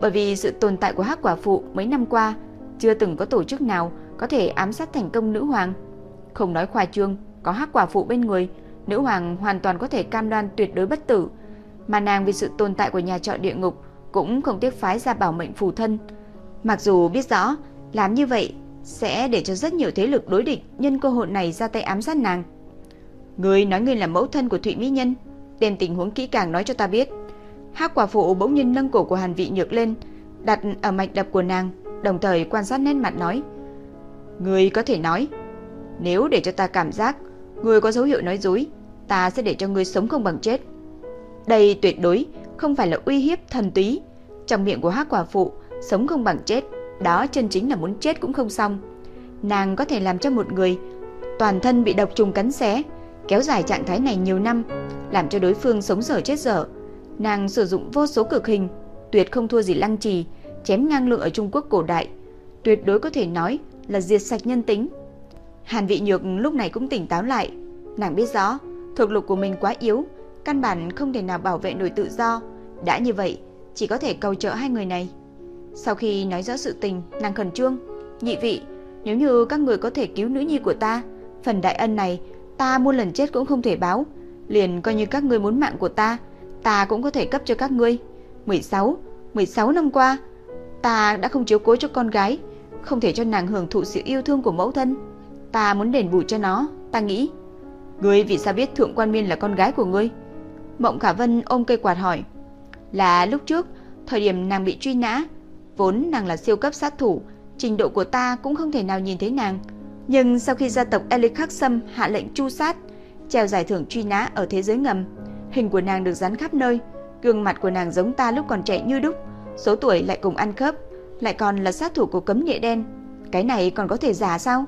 Bởi vì sự tồn tại của hắc quả phụ mấy năm qua, chưa từng có tổ chức nào có thể ám sát thành công nữ hoàng. Không nói khoa trương, có hắc quả phụ bên người, nữ hoàng hoàn toàn có thể cam đoan tuyệt đối bất tử. Mà nàng vì sự tồn tại của nhà trọ địa ngục cũng không tiếc phái ra bảo mệnh phù thân. Mặc dù biết rõ làm như vậy sẽ để cho rất nhiều thế lực đối địch nhân cơ hội này ra tay ám sát nàng. Người nói người là mẫu thân của Thụy Mỹ Nhân, đem tình huống kỹ càng nói cho ta biết. Hắc quả phụ bỗng nhiên nâng cổ của Hàn Vị Nhược lên, đặt ở mạch đập của nàng, đồng thời quan sát nét mặt nói: "Ngươi có thể nói, nếu để cho ta cảm giác ngươi có dấu hiệu nói dối, ta sẽ để cho ngươi sống không bằng chết." Đây tuyệt đối không phải là uy hiếp thần túy. Trong miệng của Hắc quả phụ, sống không bằng chết, đó chân chính là muốn chết cũng không xong. Nàng có thể làm cho một người toàn thân bị độc trùng cắn xé, kéo dài trạng thái này nhiều năm, làm cho đối phương sống dở chết dở. Nàng sử dụng vô số cực hình, tuyệt không thua gì lăng trì, chém ngang lượng ở Trung Quốc cổ đại, tuyệt đối có thể nói là diệt sạch nhân tính. Hàn Vị Nhược lúc này cũng tỉnh táo lại, nàng biết rõ, thực lực của mình quá yếu, căn bản không thể nào bảo vệ nổi tự do, đã như vậy, chỉ có thể cầu trợ hai người này. Sau khi nói rõ sự tình, nàng khẩn trương, "Nhị vị, nếu như các người có thể cứu nữ nhi của ta, phần đại ân này ta muôn lần chết cũng không thể báo, liền coi như các ngươi muốn mạng của ta, ta cũng có thể cấp cho các ngươi. 16, 16 năm qua, ta đã không chiếu cố cho con gái, không thể cho nàng hưởng thụ sự yêu thương của mẫu thân. Ta muốn đền bù cho nó, ta nghĩ. Ngươi vì sao biết Thượng Quan Miên là con gái của ngươi? Mộng Khả Vân ôm cây quạt hỏi. Là lúc trước, thời điểm nàng bị truy nã, vốn nàng là siêu cấp sát thủ, trình độ của ta cũng không thể nào nhìn thấy nàng. Nhưng sau khi gia tộc Eli Khắc Sâm hạ lệnh tru sát, treo giải thưởng truy nã ở thế giới ngầm, hình của nàng được dán khắp nơi, gương mặt của nàng giống ta lúc còn trẻ như đúc, số tuổi lại cùng ăn khớp, lại còn là sát thủ của cấm địa đen. Cái này còn có thể giả sao?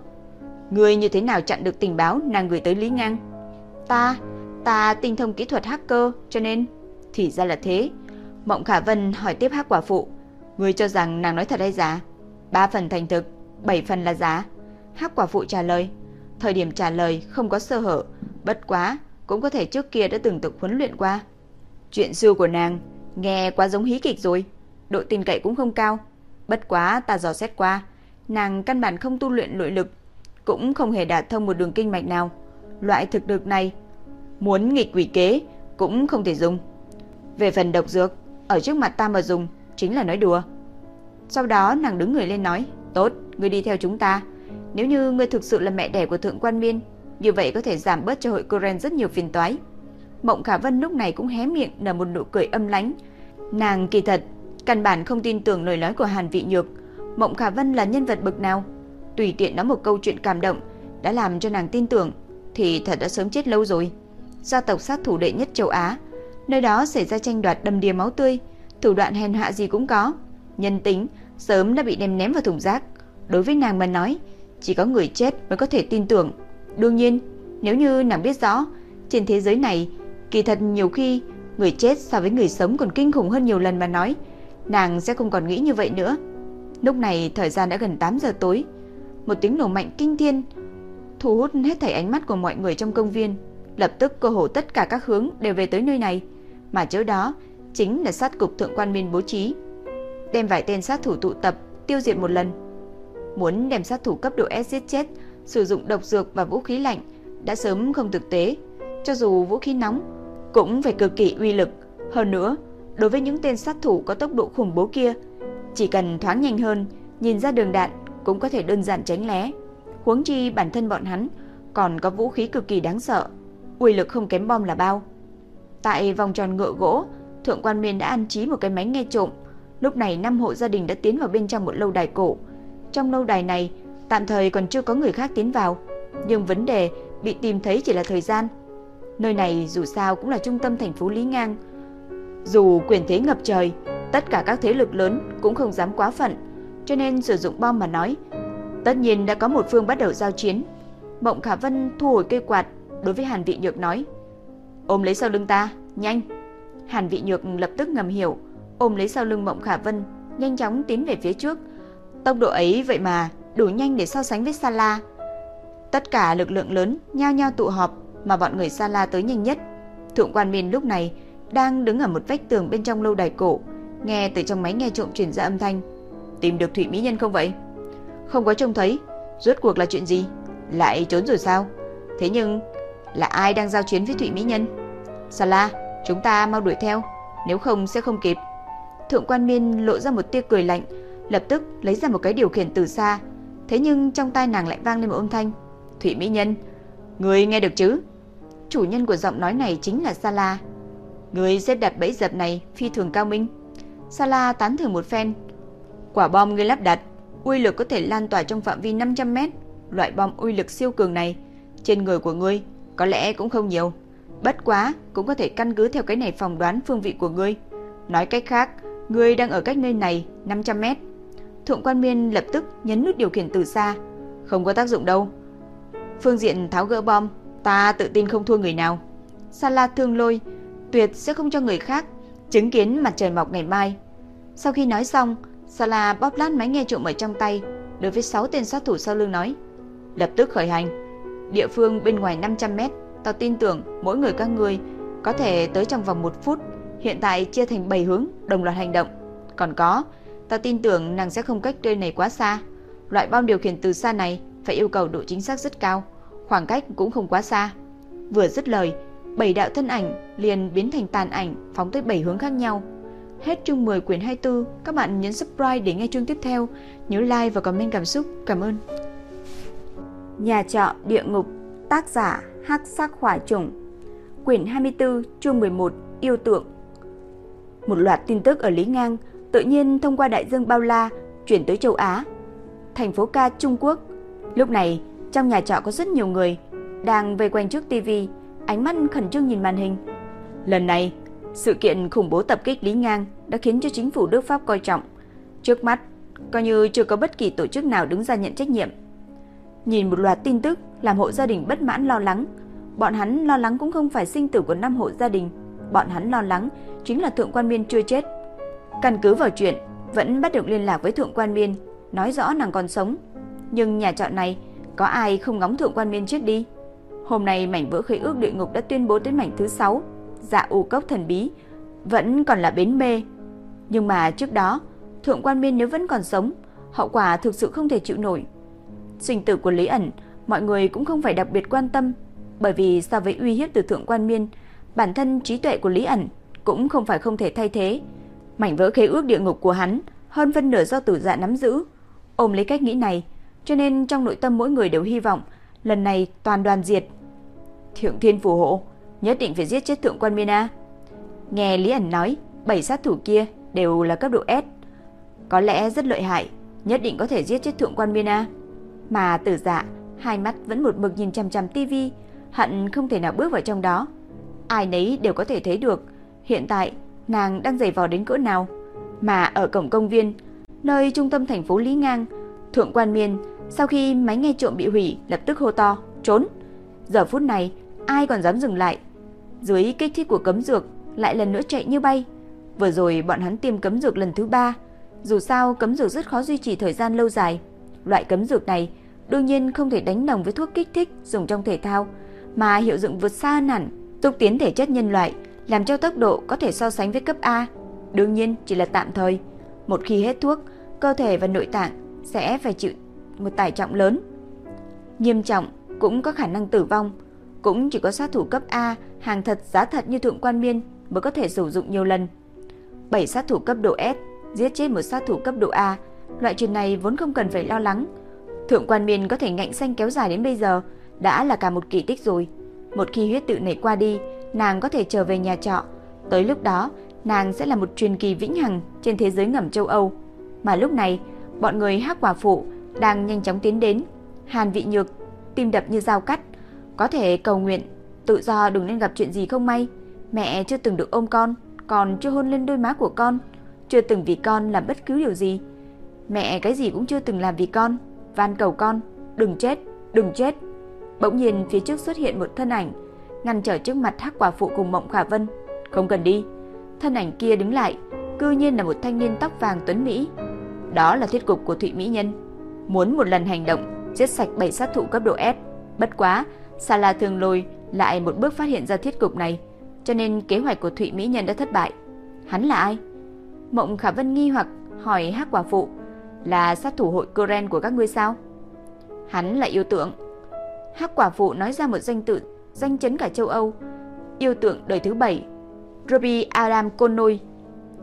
Người như thế nào chặn được tình báo nàng gửi tới Lý Ngang? Ta, ta tinh thông kỹ thuật hacker, cho nên thì ra là thế. Mộng Khả Vân hỏi tiếp Hắc quả phụ, người cho rằng nàng nói thật hay giả? Ba phần thành thực, bảy phần là giả. Hắc quả phụ trả lời, thời điểm trả lời không có sơ hở, bất quá cũng có thể trước kia đã từng được huấn luyện qua. Chuyện xưa của nàng nghe quá giống hí kịch rồi, độ tin cậy cũng không cao. Bất quá ta dò xét qua, nàng căn bản không tu luyện nội lực, cũng không hề đạt thông một đường kinh mạch nào. Loại thực lực này muốn nghịch quỷ kế cũng không thể dùng. Về phần độc dược, ở trước mặt ta mà dùng chính là nói đùa. Sau đó nàng đứng người lên nói, "Tốt, ngươi đi theo chúng ta." Nếu như ngươi thực sự là mẹ đẻ của Thượng Quan Miên, như vậy có thể giảm bớt cho hội Coren rất nhiều phiền toái. Mộng Khả Vân lúc này cũng hé miệng nở một nụ cười âm lãnh. Nàng kỳ thật căn bản không tin tưởng lời nói của Hàn Vị Nhược. Mộng Khả Vân là nhân vật bậc nào? Tùy tiện nói một câu chuyện cảm động đã làm cho nàng tin tưởng thì thật đã sớm chết lâu rồi. Gia tộc sát thủ đệ nhất châu Á, nơi đó xảy ra tranh đoạt đầm đìa máu tươi, thủ đoạn hèn hạ gì cũng có. Nhân tính sớm đã bị đem ném vào thùng rác. Đối với nàng mà nói, chỉ có người chết mới có thể tin tưởng. Đương nhiên, nếu như nàng biết rõ, trên thế giới này, kỳ thật nhiều khi người chết so với người sống còn kinh khủng hơn nhiều lần mà nói, nàng sẽ không còn nghĩ như vậy nữa. Lúc này thời gian đã gần 8 giờ tối, một tiếng nổ mạnh kinh thiên thu hút hết thảy ánh mắt của mọi người trong công viên. Lập tức cơ hồ tất cả các hướng đều về tới nơi này, mà chỗ đó chính là sát cục thượng quan Minh bố trí, đem vài tên sát thủ tụ tập tiêu diệt một lần muốn đem sát thủ cấp độ S giết chết, sử dụng độc dược và vũ khí lạnh đã sớm không thực tế, cho dù vũ khí nóng cũng phải cực kỳ uy lực. Hơn nữa, đối với những tên sát thủ có tốc độ khủng bố kia, chỉ cần thoáng nhanh hơn, nhìn ra đường đạn cũng có thể đơn giản tránh né. Huống chi bản thân bọn hắn còn có vũ khí cực kỳ đáng sợ, uy lực không kém bom là bao. Tại vòng tròn ngựa gỗ, Thượng quan Miên đã an trí một cái máy nghe trộm. Lúc này năm hộ gia đình đã tiến vào bên trong một lâu đài cổ, trong lâu đài này, tạm thời còn chưa có người khác tiến vào, nhưng vấn đề bị tìm thấy chỉ là thời gian. Nơi này dù sao cũng là trung tâm thành phố Lý Ngang. Dù quyền thế ngập trời, tất cả các thế lực lớn cũng không dám quá phận, cho nên sử dụng bom mà nói. Tất nhiên đã có một phương bắt đầu giao chiến. Mộng Khả Vân thu hồi cây quạt, đối với Hàn Vị Nhược nói. Ôm lấy sau lưng ta, nhanh. Hàn Vị Nhược lập tức ngầm hiểu, ôm lấy sau lưng Mộng Khả Vân, nhanh chóng tiến về phía trước. Tốc độ ấy vậy mà đủ nhanh để so sánh với Sala. Tất cả lực lượng lớn nhao nhao tụ họp mà bọn người Sala tới nhanh nhất. Thượng quan Minh lúc này đang đứng ở một vách tường bên trong lâu đài cổ, nghe từ trong máy nghe trộm truyền ra âm thanh. Tìm được Thụy Mỹ Nhân không vậy? Không có trông thấy, rốt cuộc là chuyện gì? Lại trốn rồi sao? Thế nhưng là ai đang giao chiến với Thụy Mỹ Nhân? Sala, chúng ta mau đuổi theo, nếu không sẽ không kịp. Thượng quan Miên lộ ra một tia cười lạnh, lập tức lấy ra một cái điều khiển từ xa. Thế nhưng trong tai nàng lại vang lên một âm thanh. Thụy Mỹ Nhân, người nghe được chứ? Chủ nhân của giọng nói này chính là Sala. Người xếp đặt bẫy dập này phi thường cao minh. Sala tán thưởng một phen. Quả bom người lắp đặt, uy lực có thể lan tỏa trong phạm vi 500 mét. Loại bom uy lực siêu cường này, trên người của ngươi có lẽ cũng không nhiều. Bất quá, cũng có thể căn cứ theo cái này phỏng đoán phương vị của ngươi. Nói cách khác, ngươi đang ở cách nơi này 500 mét. Thượng quan miên lập tức nhấn nút điều khiển từ xa. Không có tác dụng đâu. Phương diện tháo gỡ bom, ta tự tin không thua người nào. Sala thương lôi, tuyệt sẽ không cho người khác chứng kiến mặt trời mọc ngày mai. Sau khi nói xong, Sala bóp lát máy nghe trộm ở trong tay, đối với 6 tên sát thủ sau lưng nói: "Lập tức khởi hành. Địa phương bên ngoài 500 mét, Tao tin tưởng mỗi người các ngươi có thể tới trong vòng 1 phút. Hiện tại chia thành 7 hướng, đồng loạt hành động. Còn có, tao tin tưởng nàng sẽ không cách nơi này quá xa. Loại bom điều khiển từ xa này phải yêu cầu độ chính xác rất cao, khoảng cách cũng không quá xa." Vừa dứt lời, bảy đạo thân ảnh liền biến thành tàn ảnh phóng tới bảy hướng khác nhau. Hết chương 10 quyển 24, các bạn nhấn subscribe để nghe chương tiếp theo, nhớ like và comment cảm xúc. Cảm ơn. Nhà trọ địa ngục, tác giả Hắc Sắc Hỏa Trùng, quyển 24, chương 11, yêu tượng. Một loạt tin tức ở Lý Ngang tự nhiên thông qua đại dương bao la chuyển tới châu Á, thành phố ca Trung Quốc. Lúc này, trong nhà trọ có rất nhiều người đang vây quanh trước tivi ánh mắt khẩn trương nhìn màn hình. Lần này, sự kiện khủng bố tập kích Lý Ngang đã khiến cho chính phủ nước Pháp coi trọng. Trước mắt, coi như chưa có bất kỳ tổ chức nào đứng ra nhận trách nhiệm. Nhìn một loạt tin tức làm hộ gia đình bất mãn lo lắng. Bọn hắn lo lắng cũng không phải sinh tử của năm hộ gia đình. Bọn hắn lo lắng chính là Thượng Quan Miên chưa chết. Căn cứ vào chuyện, vẫn bắt được liên lạc với Thượng Quan Miên, nói rõ nàng còn sống. Nhưng nhà trọ này, có ai không ngóng Thượng Quan Miên chết đi? Hôm nay mảnh vỡ khế ước địa ngục đã tuyên bố tới mảnh thứ 6, dạ u cốc thần bí, vẫn còn là bến mê. Nhưng mà trước đó, Thượng quan Miên nếu vẫn còn sống, hậu quả thực sự không thể chịu nổi. Sinh tử của Lý ẩn, mọi người cũng không phải đặc biệt quan tâm, bởi vì so với uy hiếp từ Thượng quan Miên, bản thân trí tuệ của Lý ẩn cũng không phải không thể thay thế. Mảnh vỡ khế ước địa ngục của hắn hơn phân nửa do tử dạ nắm giữ. Ôm lấy cách nghĩ này, cho nên trong nội tâm mỗi người đều hy vọng lần này toàn đoàn diệt. Thượng Thiên phù hộ, nhất định phải giết chết Thượng quan Mina. Nghe Lý ẩn nói, bảy sát thủ kia đều là cấp độ S. Có lẽ rất lợi hại, nhất định có thể giết chết Thượng quan Mina. Mà tử dạ, hai mắt vẫn một mực nhìn chằm chằm tivi, hận không thể nào bước vào trong đó. Ai nấy đều có thể thấy được, hiện tại nàng đang giày vò đến cỡ nào. Mà ở cổng công viên, nơi trung tâm thành phố Lý Ngang, Thượng quan Miên sau khi máy nghe trộm bị hủy lập tức hô to, trốn. Giờ phút này, ai còn dám dừng lại. Dưới kích thích của cấm dược, lại lần nữa chạy như bay. Vừa rồi bọn hắn tiêm cấm dược lần thứ ba. Dù sao cấm dược rất khó duy trì thời gian lâu dài. Loại cấm dược này đương nhiên không thể đánh đồng với thuốc kích thích dùng trong thể thao, mà hiệu dụng vượt xa hẳn, tục tiến thể chất nhân loại, làm cho tốc độ có thể so sánh với cấp A. Đương nhiên chỉ là tạm thời. Một khi hết thuốc, cơ thể và nội tạng sẽ phải chịu một tải trọng lớn. Nghiêm trọng cũng có khả năng tử vong. Cũng chỉ có sát thủ cấp A, hàng thật giá thật như Thượng Quan Miên mới có thể sử dụng nhiều lần. 7 sát thủ cấp độ S giết chết một sát thủ cấp độ A, loại chuyện này vốn không cần phải lo lắng. Thượng Quan Miên có thể ngạnh xanh kéo dài đến bây giờ đã là cả một kỳ tích rồi. Một khi huyết tự này qua đi, nàng có thể trở về nhà trọ. Tới lúc đó, nàng sẽ là một truyền kỳ vĩnh hằng trên thế giới ngầm châu Âu. Mà lúc này, bọn người hát quả phụ đang nhanh chóng tiến đến. Hàn Vị Nhược tim đập như dao cắt, có thể cầu nguyện tự do đừng nên gặp chuyện gì không may. Mẹ chưa từng được ôm con, còn chưa hôn lên đôi má của con, chưa từng vì con làm bất cứ điều gì. Mẹ cái gì cũng chưa từng làm vì con, van cầu con, đừng chết, đừng chết. Bỗng nhiên phía trước xuất hiện một thân ảnh, ngăn trở trước mặt Hắc Quả phụ cùng Mộng Khả Vân. "Không cần đi." Thân ảnh kia đứng lại, cư nhiên là một thanh niên tóc vàng tuấn mỹ. Đó là thiết cục của Thụy Mỹ Nhân, muốn một lần hành động giết sạch bảy sát thủ cấp độ S. Bất quá, Sa La Thường Lôi lại một bước phát hiện ra thiết cục này, cho nên kế hoạch của Thụy Mỹ Nhân đã thất bại. Hắn là ai? Mộng Khả Vân nghi hoặc hỏi Hắc Quả phụ, là sát thủ hội Coren của các ngươi sao? Hắn là yêu tượng. Hắc Quả phụ nói ra một danh tự danh chấn cả châu Âu. Yêu tượng đời thứ bảy, Ruby Adam Connoi.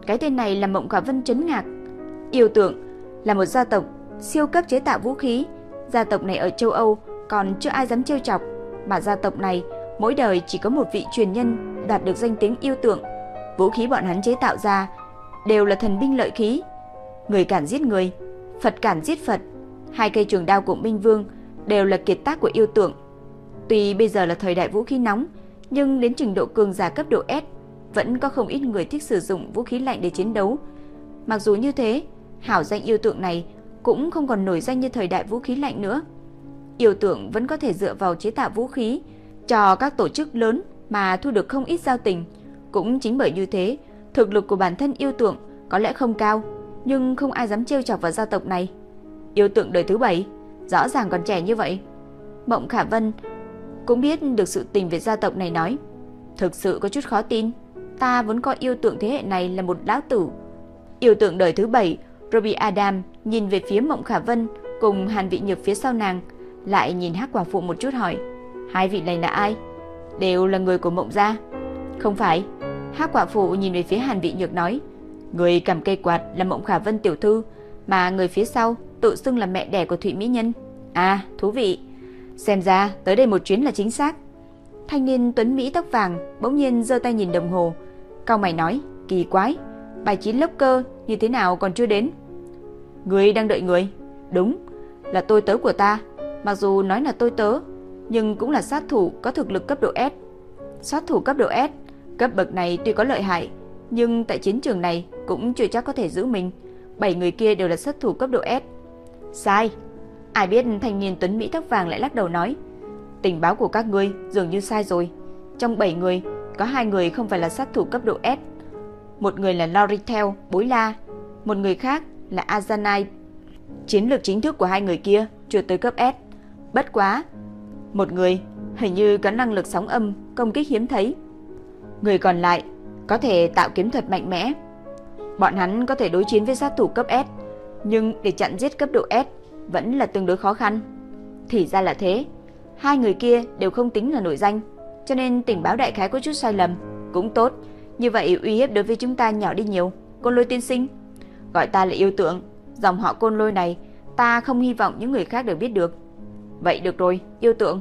Cái tên này làm Mộng Khả Vân chấn ngạc. Yêu tượng là một gia tộc siêu cấp chế tạo vũ khí. Gia tộc này ở châu Âu còn chưa ai dám trêu chọc, mà gia tộc này mỗi đời chỉ có một vị truyền nhân đạt được danh tiếng yêu tượng. Vũ khí bọn hắn chế tạo ra đều là thần binh lợi khí. Người cản giết người, Phật cản giết Phật. Hai cây trường đao của Minh Vương đều là kiệt tác của yêu tượng. Tuy bây giờ là thời đại vũ khí nóng, nhưng đến trình độ cường giả cấp độ S, vẫn có không ít người thích sử dụng vũ khí lạnh để chiến đấu. Mặc dù như thế, hảo danh yêu tượng này cũng không còn nổi danh như thời đại vũ khí lạnh nữa. Yêu tượng vẫn có thể dựa vào chế tạo vũ khí cho các tổ chức lớn mà thu được không ít giao tình. Cũng chính bởi như thế, thực lực của bản thân yêu tượng có lẽ không cao, nhưng không ai dám trêu chọc vào gia tộc này. Yêu tượng đời thứ bảy, rõ ràng còn trẻ như vậy. Mộng Khả Vân cũng biết được sự tình về gia tộc này nói, thực sự có chút khó tin, ta vẫn coi yêu tượng thế hệ này là một lão tử. Yêu tượng đời thứ bảy, Robbie Adam nhìn về phía Mộng Khả Vân cùng Hàn Vị Nhược phía sau nàng, lại nhìn Hắc Quả phụ một chút hỏi, hai vị này là ai? Đều là người của Mộng gia. Không phải. Hắc Quả phụ nhìn về phía Hàn Vị Nhược nói, người cầm cây quạt là Mộng Khả Vân tiểu thư, mà người phía sau tự xưng là mẹ đẻ của Thụy Mỹ Nhân. À, thú vị. Xem ra tới đây một chuyến là chính xác. Thanh niên tuấn Mỹ tóc vàng bỗng nhiên giơ tay nhìn đồng hồ. Cao mày nói, kỳ quái, bài chín lốc cơ như thế nào còn chưa đến. Người đang đợi người. Đúng, là tôi tớ của ta. Mặc dù nói là tôi tớ, nhưng cũng là sát thủ có thực lực cấp độ S. Sát thủ cấp độ S, cấp bậc này tuy có lợi hại, nhưng tại chiến trường này cũng chưa chắc có thể giữ mình. Bảy người kia đều là sát thủ cấp độ S. Sai, Ai biết thanh niên tuấn Mỹ tóc vàng lại lắc đầu nói Tình báo của các ngươi dường như sai rồi Trong 7 người Có hai người không phải là sát thủ cấp độ S Một người là Loritel, Bối La Một người khác là Azanai Chiến lược chính thức của hai người kia Chưa tới cấp S. Bất quá Một người hình như có năng lực sóng âm Công kích hiếm thấy. Người còn lại có thể tạo kiếm thuật mạnh mẽ. Bọn hắn có thể đối chiến với sát thủ cấp S Nhưng để chặn giết cấp độ S vẫn là tương đối khó khăn. Thì ra là thế, hai người kia đều không tính là nổi danh, cho nên tình báo đại khái có chút sai lầm, cũng tốt, như vậy uy hiếp đối với chúng ta nhỏ đi nhiều. Côn Lôi tiên sinh, gọi ta là yêu tượng, dòng họ Côn Lôi này, ta không hy vọng những người khác đều biết được. Vậy được rồi, yêu tượng,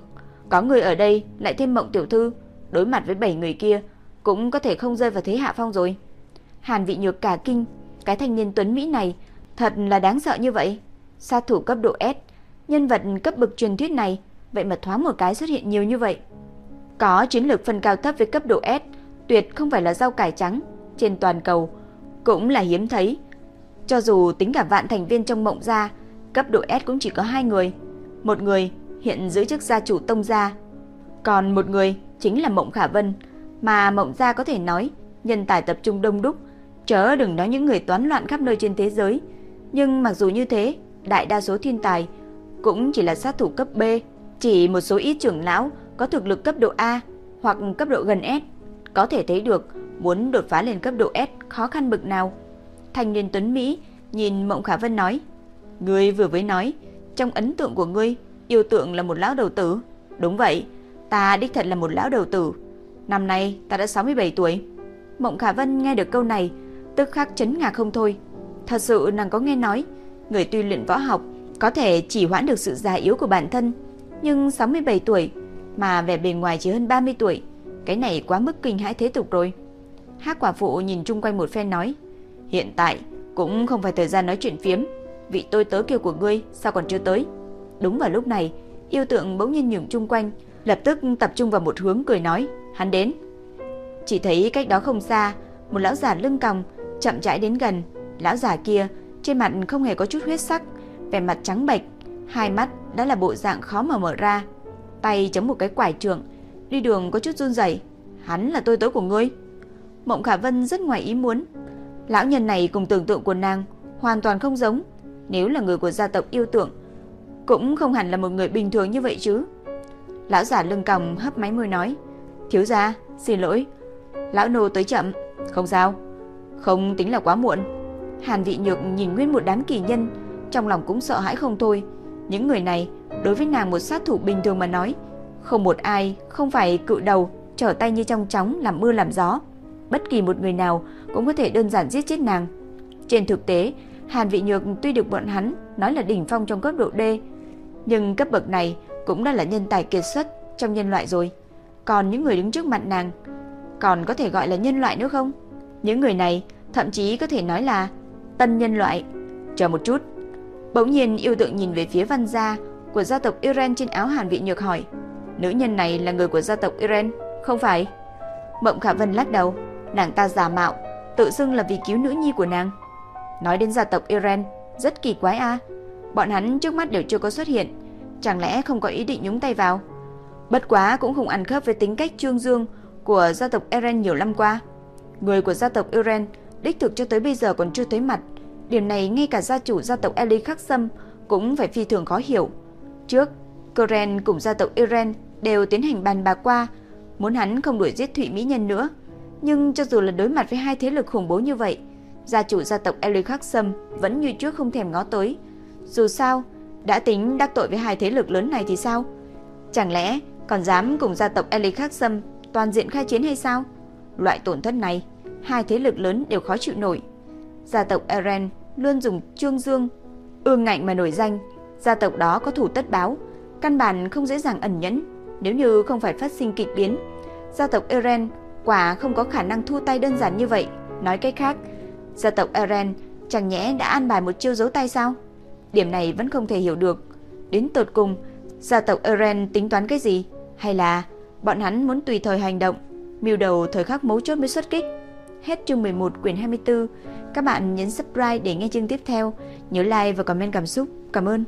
có người ở đây lại thêm Mộng tiểu thư, đối mặt với bảy người kia cũng có thể không rơi vào thế hạ phong rồi. Hàn Vị Nhược cả kinh, cái thanh niên tuấn mỹ này thật là đáng sợ như vậy sát thủ cấp độ S, nhân vật cấp bậc truyền thuyết này, vậy mà thoáng một cái xuất hiện nhiều như vậy. Có chiến lược phân cao thấp với cấp độ S, tuyệt không phải là rau cải trắng trên toàn cầu, cũng là hiếm thấy. Cho dù tính cả vạn thành viên trong mộng gia, cấp độ S cũng chỉ có hai người. Một người hiện giữ chức gia chủ tông gia, còn một người chính là Mộng Khả Vân, mà Mộng gia có thể nói nhân tài tập trung đông đúc, chớ đừng nói những người toán loạn khắp nơi trên thế giới. Nhưng mặc dù như thế, đại đa số thiên tài cũng chỉ là sát thủ cấp B, chỉ một số ít trưởng lão có thực lực cấp độ A hoặc cấp độ gần S, có thể thấy được muốn đột phá lên cấp độ S khó khăn bực nào. Thanh niên tuấn Mỹ nhìn Mộng Khả Vân nói, Ngươi vừa mới nói, trong ấn tượng của ngươi, yêu tượng là một lão đầu tử. Đúng vậy, ta đích thật là một lão đầu tử. Năm nay ta đã 67 tuổi. Mộng Khả Vân nghe được câu này, tức khắc chấn ngạc không thôi. Thật sự nàng có nghe nói, Người tuy luyện võ học có thể chỉ hoãn được sự già yếu của bản thân, nhưng 67 tuổi mà vẻ bề ngoài chỉ hơn 30 tuổi, cái này quá mức kinh hãi thế tục rồi. Hắc quả phụ nhìn chung quanh một phen nói, hiện tại cũng không phải thời gian nói chuyện phiếm, vị tôi tớ kia của ngươi sao còn chưa tới? Đúng vào lúc này, yêu tượng bỗng nhiên nhường chung quanh, lập tức tập trung vào một hướng cười nói, hắn đến. Chỉ thấy cách đó không xa, một lão già lưng còng chậm rãi đến gần, lão già kia trên mặt không hề có chút huyết sắc, vẻ mặt trắng bệch, hai mắt đã là bộ dạng khó mà mở ra. tay chống một cái quải trượng, đi đường có chút run rẩy. Hắn là tôi tớ của ngươi. Mộng Khả Vân rất ngoài ý muốn. Lão nhân này cùng tưởng tượng của nàng hoàn toàn không giống. Nếu là người của gia tộc yêu tượng, cũng không hẳn là một người bình thường như vậy chứ. Lão giả lưng còng hấp máy môi nói, thiếu gia, xin lỗi. Lão nô tới chậm, không sao, không tính là quá muộn. Hàn vị nhược nhìn nguyên một đám kỳ nhân, trong lòng cũng sợ hãi không thôi. Những người này, đối với nàng một sát thủ bình thường mà nói, không một ai không phải cự đầu, trở tay như trong chóng làm mưa làm gió. Bất kỳ một người nào cũng có thể đơn giản giết chết nàng. Trên thực tế, Hàn Vị Nhược tuy được bọn hắn nói là đỉnh phong trong cấp độ D, nhưng cấp bậc này cũng đã là nhân tài kiệt xuất trong nhân loại rồi. Còn những người đứng trước mặt nàng còn có thể gọi là nhân loại nữa không? Những người này thậm chí có thể nói là tân nhân loại. Chờ một chút. Bỗng nhiên yêu tượng nhìn về phía văn gia của gia tộc Iren trên áo Hàn Vị Nhược hỏi. Nữ nhân này là người của gia tộc Iren, không phải? Mộng Khả Vân lắc đầu, nàng ta giả mạo, tự xưng là vì cứu nữ nhi của nàng. Nói đến gia tộc Iren, rất kỳ quái a. Bọn hắn trước mắt đều chưa có xuất hiện, chẳng lẽ không có ý định nhúng tay vào? Bất quá cũng không ăn khớp với tính cách trương dương của gia tộc Eren nhiều năm qua. Người của gia tộc Eren đích thực cho tới bây giờ còn chưa thấy mặt. Điều này ngay cả gia chủ gia tộc Eli Khắc Sâm cũng phải phi thường khó hiểu. Trước, Keren cùng gia tộc Eren đều tiến hành bàn bạc qua, muốn hắn không đuổi giết Thụy Mỹ Nhân nữa. Nhưng cho dù là đối mặt với hai thế lực khủng bố như vậy, gia chủ gia tộc Eli Khắc Sâm vẫn như trước không thèm ngó tới. Dù sao, đã tính đắc tội với hai thế lực lớn này thì sao? Chẳng lẽ còn dám cùng gia tộc Eli Khắc Sâm toàn diện khai chiến hay sao? Loại tổn thất này, hai thế lực lớn đều khó chịu nổi. Gia tộc Eren luôn dùng trương dương, ương ngạnh mà nổi danh. Gia tộc đó có thủ tất báo, căn bản không dễ dàng ẩn nhẫn. Nếu như không phải phát sinh kịch biến, gia tộc Eren quả không có khả năng thu tay đơn giản như vậy. Nói cách khác, gia tộc Eren chẳng nhẽ đã an bài một chiêu giấu tay sao? Điểm này vẫn không thể hiểu được. Đến tột cùng, gia tộc Eren tính toán cái gì? Hay là bọn hắn muốn tùy thời hành động, mưu đầu thời khắc mấu chốt mới xuất kích? Hết chương 11 quyển 24. Các bạn nhấn subscribe để nghe chương tiếp theo. Nhớ like và comment cảm xúc. Cảm ơn.